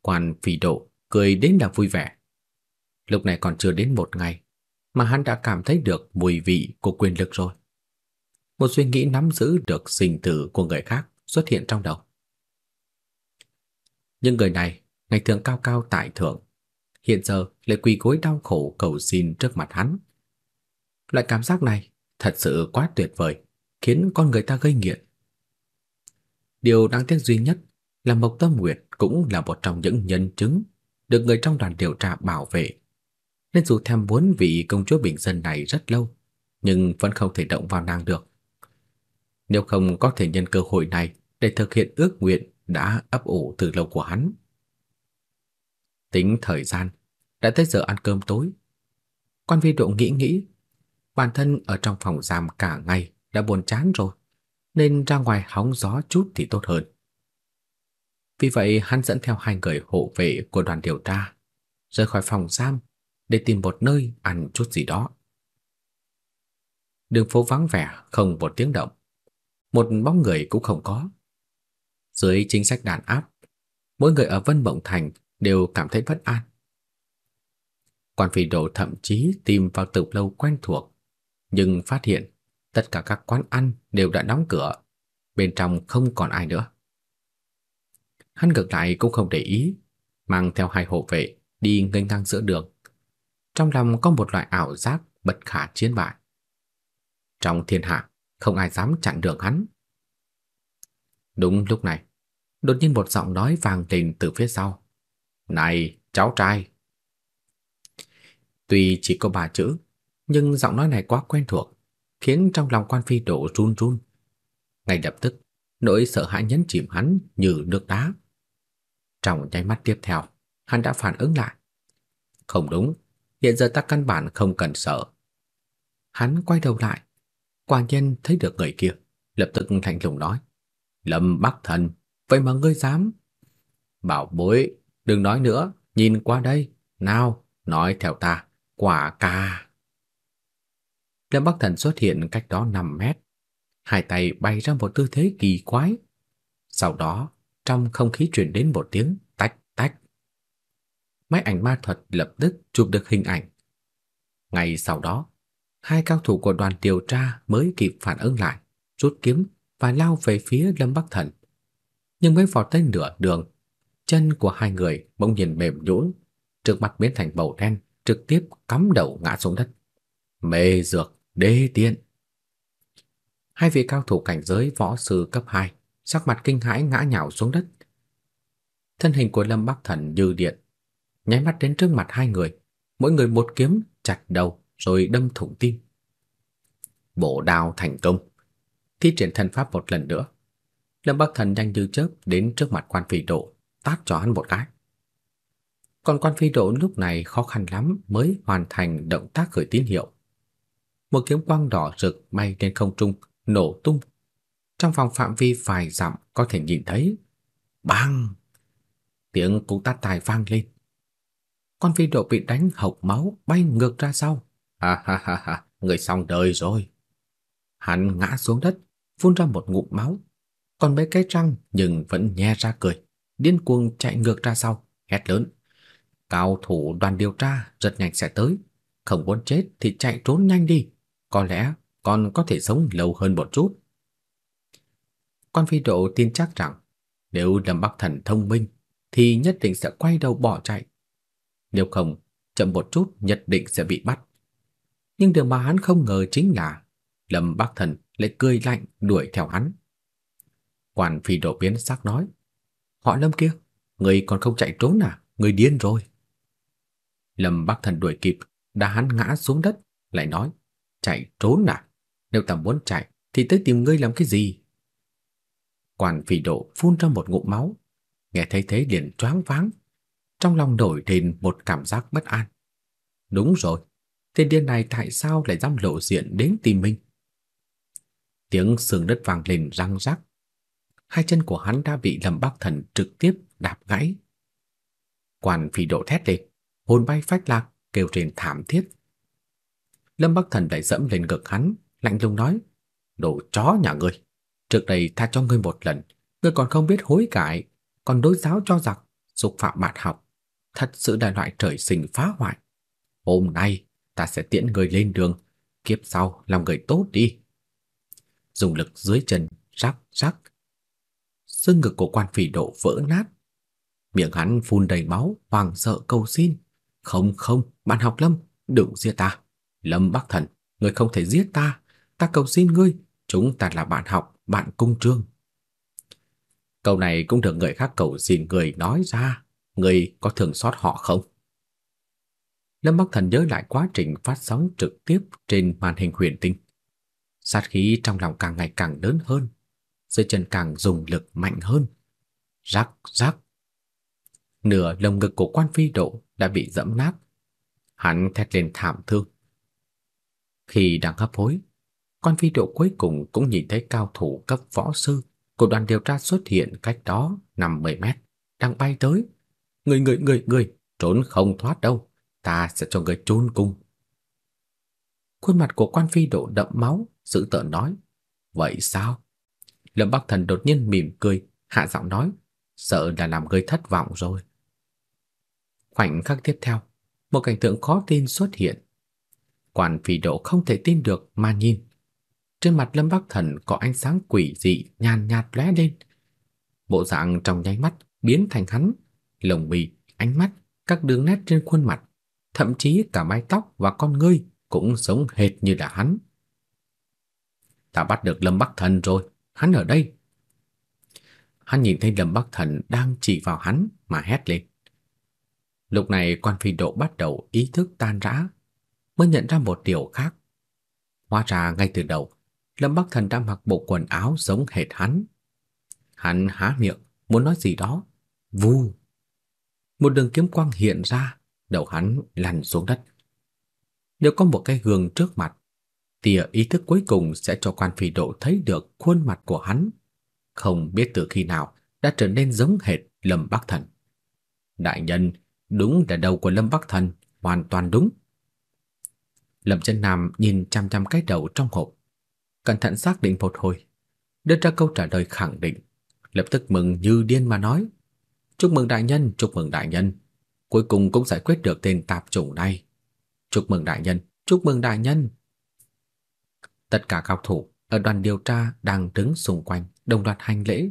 Quan phi độ cười đến là vui vẻ. Lúc này còn chưa đến một ngày, mà hắn đã cảm thấy được mùi vị của quyền lực rồi. Một suy nghĩ nắm giữ được sinh tử của người khác xuất hiện trong đầu. Nhưng người này, ngày thường cao cao tại thượng, hiện giờ lại quỳ gối đau khổ cầu xin trước mặt hắn. Loại cảm giác này thật sự quá tuyệt vời, khiến con người ta gây nghiện. Điều đáng tiếc duy nhất là Mộc Tâm Nguyệt cũng là một trong những nhân chứng được người trong đoàn điều tra bảo vệ. Nên dù thèm muốn vị công chúa bình dân này rất lâu, nhưng vẫn không thể động vào nàng được. Nếu không có thể nhân cơ hội này để thực hiện ước nguyện đã ấp ủ từ lâu của hắn. Tính thời gian, đã tới giờ ăn cơm tối. Quan vi độ nghĩ nghĩ, bản thân ở trong phòng giam cả ngày đã buồn chán rồi, nên ra ngoài hóng gió chút thì tốt hơn. Vì vậy hắn dẫn theo hai người hộ vệ của đoàn điều tra, rời khỏi phòng giam để tìm một nơi ăn chút gì đó. Đường phố vắng vẻ, không một tiếng động. Một bóng người cũng không có. Dưới chính sách đàn áp, mỗi người ở Vân Mộng Thành đều cảm thấy bất an. Quan phi độ thậm chí tìm vào tử lâu quen thuộc, nhưng phát hiện tất cả các quán ăn đều đã đóng cửa, bên trong không còn ai nữa. Hắn ngược lại cũng không để ý, mang theo hai hộ vệ đi nghênh ngang giữa đường. Trong lòng có một loại ảo giác bất khả chiến bại. Trong thiên hạ, không ai dám chặn đường hắn. Đúng lúc này, đột nhiên một giọng nói vang lên từ phía sau. "Này, cháu trai." Tuy chỉ có ba chữ, nhưng giọng nói này quá quen thuộc, khiến trong lòng quan phi độ run run. Ngay lập tức, nỗi sợ hãi nhấn chìm hắn như nước đá. Trong nháy mắt tiếp theo, hắn đã phản ứng lại. Không đúng, hiện giờ ta căn bản không cần sợ. Hắn quay đầu lại, quả nhiên thấy được người kia, lập tức lạnh lùng nói: "Lâm Bắc Thần, vậy mà ngươi dám?" "Bảo bối, đừng nói nữa, nhìn qua đây, nào, nói theo ta, quả ca." Lâm Bắc Thần xuất hiện cách đó 5 mét, hai tay bay ra một tư thế kỳ quái. Sau đó, trong không khí truyền đến một tiếng tách tách. Máy ảnh ma thuật lập tức chụp được hình ảnh. Ngay sau đó, hai cao thủ của đoàn điều tra mới kịp phản ứng lại, rút kiếm và lao về phía Lâm Bắc Thần. Nhưng mới vọt tới nửa đường, chân của hai người bỗng nhiên mềm nhũn, trước mặt biến thành màu đen, trực tiếp cắm đầu ngã xuống đất. Mê dược, đê tiện. Hai vị cao thủ cảnh giới võ sư cấp 2, sắc mặt kinh hãi ngã nhào xuống đất. Thân hình của Lâm Bắc Thần như điện, nháy mắt đến trước mặt hai người, mỗi người một kiếm chặt đầu rồi đâm thủng tim. Bộ đao thành công. Thi triển thần pháp một lần nữa. Lâm Bắc Thần nhanh như chớp đến trước mặt quan phi độ, tát cho hắn một cái. Còn quan phi độ lúc này khó khăn lắm mới hoàn thành động tác gửi tín hiệu. Một kiếm quang đỏ rực bay lên không trung, nổ tung. Trong vòng phạm vi vài dặm có thể nhìn thấy. Bang! Tiếng cú tát tài vang lên. Quan phi độ bị đánh hộc máu bay ngược ra sau. Ha ha ha ha, người xong đời rồi. Hắn ngã xuống đất, phun ra một ngụm máu. Còn mấy cái răng nhưng vẫn nhe ra cười, điên cuồng chạy ngược ra sau, hét lớn. Cao thủ đoàn điều tra rất nhanh sẽ tới, không muốn chết thì chạy trốn nhanh đi, có lẽ còn có thể sống lâu hơn một chút. Quan phi độ tin chắc rằng nếu Lâm Bắc Thần thông minh thì nhất định sẽ quay đầu bỏ chạy. Nếu không, chậm một chút nhất định sẽ bị bắt. Nhưng điều mà hắn không ngờ chính là Lâm Bắc Thần lại cười lạnh đuổi theo hắn. Quản phi độ biến sắc nói: "Họ Lâm kia, người còn không chạy trốn à? Người điên rồi." Lâm Bắc Thần đuổi kịp, đã hắn ngã xuống đất, lại nói: "Chạy trốn à? Nếu ta muốn chạy thì tới tìm ngươi làm cái gì?" Quản phi độ phun ra một ngụm máu, nghe thấy thế liền choáng váng, trong lòng nổi lên một cảm giác bất an. Đúng rồi, tên điên này tại sao lại dám lộ diện đến tìm mình? Tiếng sườn đất vang lên răng rắc. Hai chân của hắn đã bị Lâm Bắc Thần trực tiếp đạp gãy. Quan phi độ thét lên, hồn bay phách lạc, kêu trên thảm thiết. Lâm Bắc Thần lại dẫm lên ngực hắn, lạnh lùng nói: "Đồ chó nhà ngươi, trước đây tha cho ngươi một lần, ngươi còn không biết hối cải, còn đối giáo cho giặc, dục phạm bạn học, thật sự là loại trời sinh phá hoại. Hôm nay ta sẽ tiễn ngươi lên đường, kiếp sau làm người tốt đi." Dùng lực dưới chân rắc rắc. Xương ngực của quan phỉ độ vỡ nát. Miệng hắn phun đầy máu, hoảng sợ cầu xin. Không không, bạn học Lâm, đừng giết ta. Lâm Bắc Thần, ngươi không thể giết ta. Ta cầu xin ngươi, chúng ta là bạn học, bạn cung trương. Câu này cũng được người khác cầu xin người nói ra. Người có thường xót họ không? Lâm Bắc Thần nhớ lại quá trình phát sóng trực tiếp trên màn hình huyền tinh. Sát khí trong lòng càng ngày càng lớn hơn, dưới chân càng dùng lực mạnh hơn. Rắc rắc. Nửa lồng ngực của quan phi độ đã bị dẫm nát. Hắn thét lên thảm thương. Khi đang hấp hối, quan phi độ cuối cùng cũng nhìn thấy cao thủ cấp võ sư của đoàn điều tra xuất hiện cách đó 5-10 mét, đang bay tới. Người người người người, trốn không thoát đâu, ta sẽ cho người chôn cùng. Khuôn mặt của quan phi độ đậm máu, sự tợn nói, vậy sao? Lâm Bắc Thần đột nhiên mỉm cười, hạ giọng nói, sợ là làm ngươi thất vọng rồi. Khoảnh khắc tiếp theo, một cảnh tượng khó tin xuất hiện. Quan phi độ không thể tin được mà nhìn. Trên mặt Lâm Bắc Thần có ánh sáng quỷ dị nhàn nhạt lóe lên. Bộ dạng trong nháy mắt biến thành hắn, lồng mi, ánh mắt, các đường nét trên khuôn mặt, thậm chí cả mái tóc và con ngươi cũng giống hệt như là hắn. Ta bắt được Lâm Bắc Thần rồi, hắn ở đây. Hắn nhìn thấy Lâm Bắc Thần đang chỉ vào hắn mà hét lên. Lúc này quan phi độ bắt đầu ý thức tan rã, mới nhận ra một điều khác. Hóa ra ngay từ đầu, Lâm Bắc Thần đã mặc bộ quần áo giống hệt hắn. Hắn há miệng, muốn nói gì đó. Vù! Một đường kiếm quang hiện ra, đầu hắn lăn xuống đất. Nếu có một cái gương trước mặt, tia ý thức cuối cùng sẽ cho quan phi độ thấy được khuôn mặt của hắn. Không biết từ khi nào đã trở nên giống hệt Lâm Bắc Thần. Đại nhân, đúng là đầu của Lâm Bắc Thần, hoàn toàn đúng. Lâm Chân Nam nhìn chăm chăm cái đầu trong hộp, cẩn thận xác định một hồi, đưa ra câu trả lời khẳng định, lập tức mừng như điên mà nói: "Chúc mừng đại nhân, chúc mừng đại nhân, cuối cùng cũng giải quyết được tên tạp chủng này. Chúc mừng đại nhân, chúc mừng đại nhân." Tất cả cao thủ ở đoàn điều tra đang đứng xung quanh, đồng loạt hành lễ.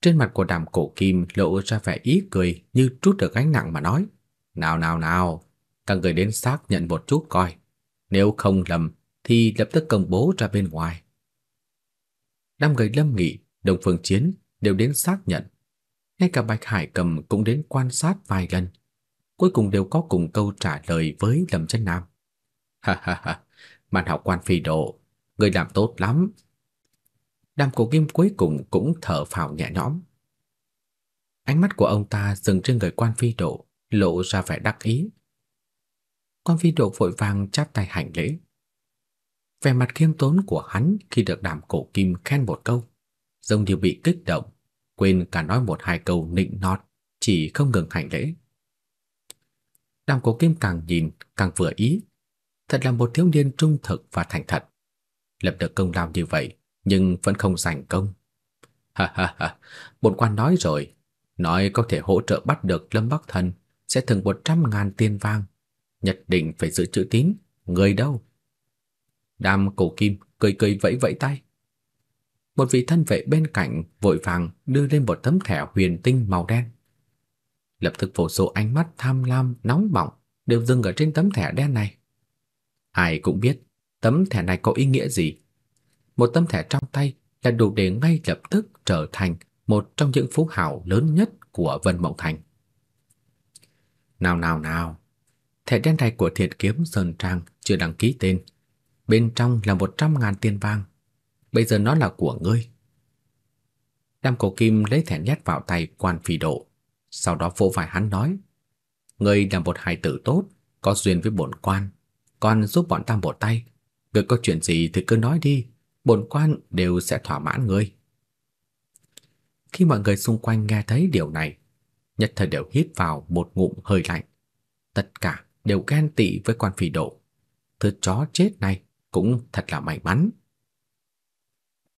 Trên mặt của Đàm Cổ Kim lộ ra vẻ ý cười như trút được gánh nặng mà nói: "Nào nào nào, các người đến xác nhận một chút coi, nếu không lầm thì lập tức công bố ra bên ngoài." Năm người Lâm Nghị, Đồng Phương Chiến đều đến xác nhận. Ngay cả Bạch Hải Cầm cũng đến quan sát vài lần, cuối cùng đều có cùng câu trả lời với Lâm Chân Nam. Ha ha ha, Màn học quan phi độ, người làm tốt lắm. Đàm cổ kim cuối cùng cũng thở phào nhẹ nhõm. Ánh mắt của ông ta dừng trên người quan phi độ, lộ ra vẻ đắc ý. Quan phi độ vội vàng chắp tay hành lễ. Vẻ mặt khiêm tốn của hắn khi được đàm cổ kim khen một câu, giống như bị kích động, quên cả nói một hai câu nịnh nọt, chỉ không ngừng hành lễ. Đàm cổ kim càng nhìn càng vừa ý, thật là một thiếu niên trung thực và thành thật. Lập được công lao như vậy, nhưng vẫn không giành công. Ha ha ha, bổn quan nói rồi, nói có thể hỗ trợ bắt được Lâm Bắc Thần sẽ thưởng một trăm ngàn tiền vàng, nhất định phải giữ chữ tín, người đâu? Đàm Cổ Kim cười cười vẫy vẫy tay. Một vị thân vệ bên cạnh vội vàng đưa lên một tấm thẻ huyền tinh màu đen. Lập tức vô số ánh mắt tham lam nóng bỏng đều dừng ở trên tấm thẻ đen này. Ai cũng biết tấm thẻ này có ý nghĩa gì. Một tấm thẻ trong tay là đủ để ngay lập tức trở thành một trong những phú hào lớn nhất của Vân Mộng Thành. Nào nào nào, thẻ đen này của Thiệt Kiếm Sơn Trang chưa đăng ký tên, bên trong là một trăm ngàn tiền vàng. Bây giờ nó là của ngươi. Đam Cổ Kim lấy thẻ nhét vào tay Quan Phi Độ, sau đó vỗ vai hắn nói: "Ngươi là một hài tử tốt, có duyên với bổn quan, còn giúp bọn ta một tay. Ngươi có chuyện gì thì cứ nói đi, bổn quan đều sẽ thỏa mãn ngươi. Khi mọi người xung quanh nghe thấy điều này, nhất thời đều hít vào một ngụm hơi lạnh. Tất cả đều ghen tị với quan phỉ độ. Thứ chó chết này cũng thật là may mắn.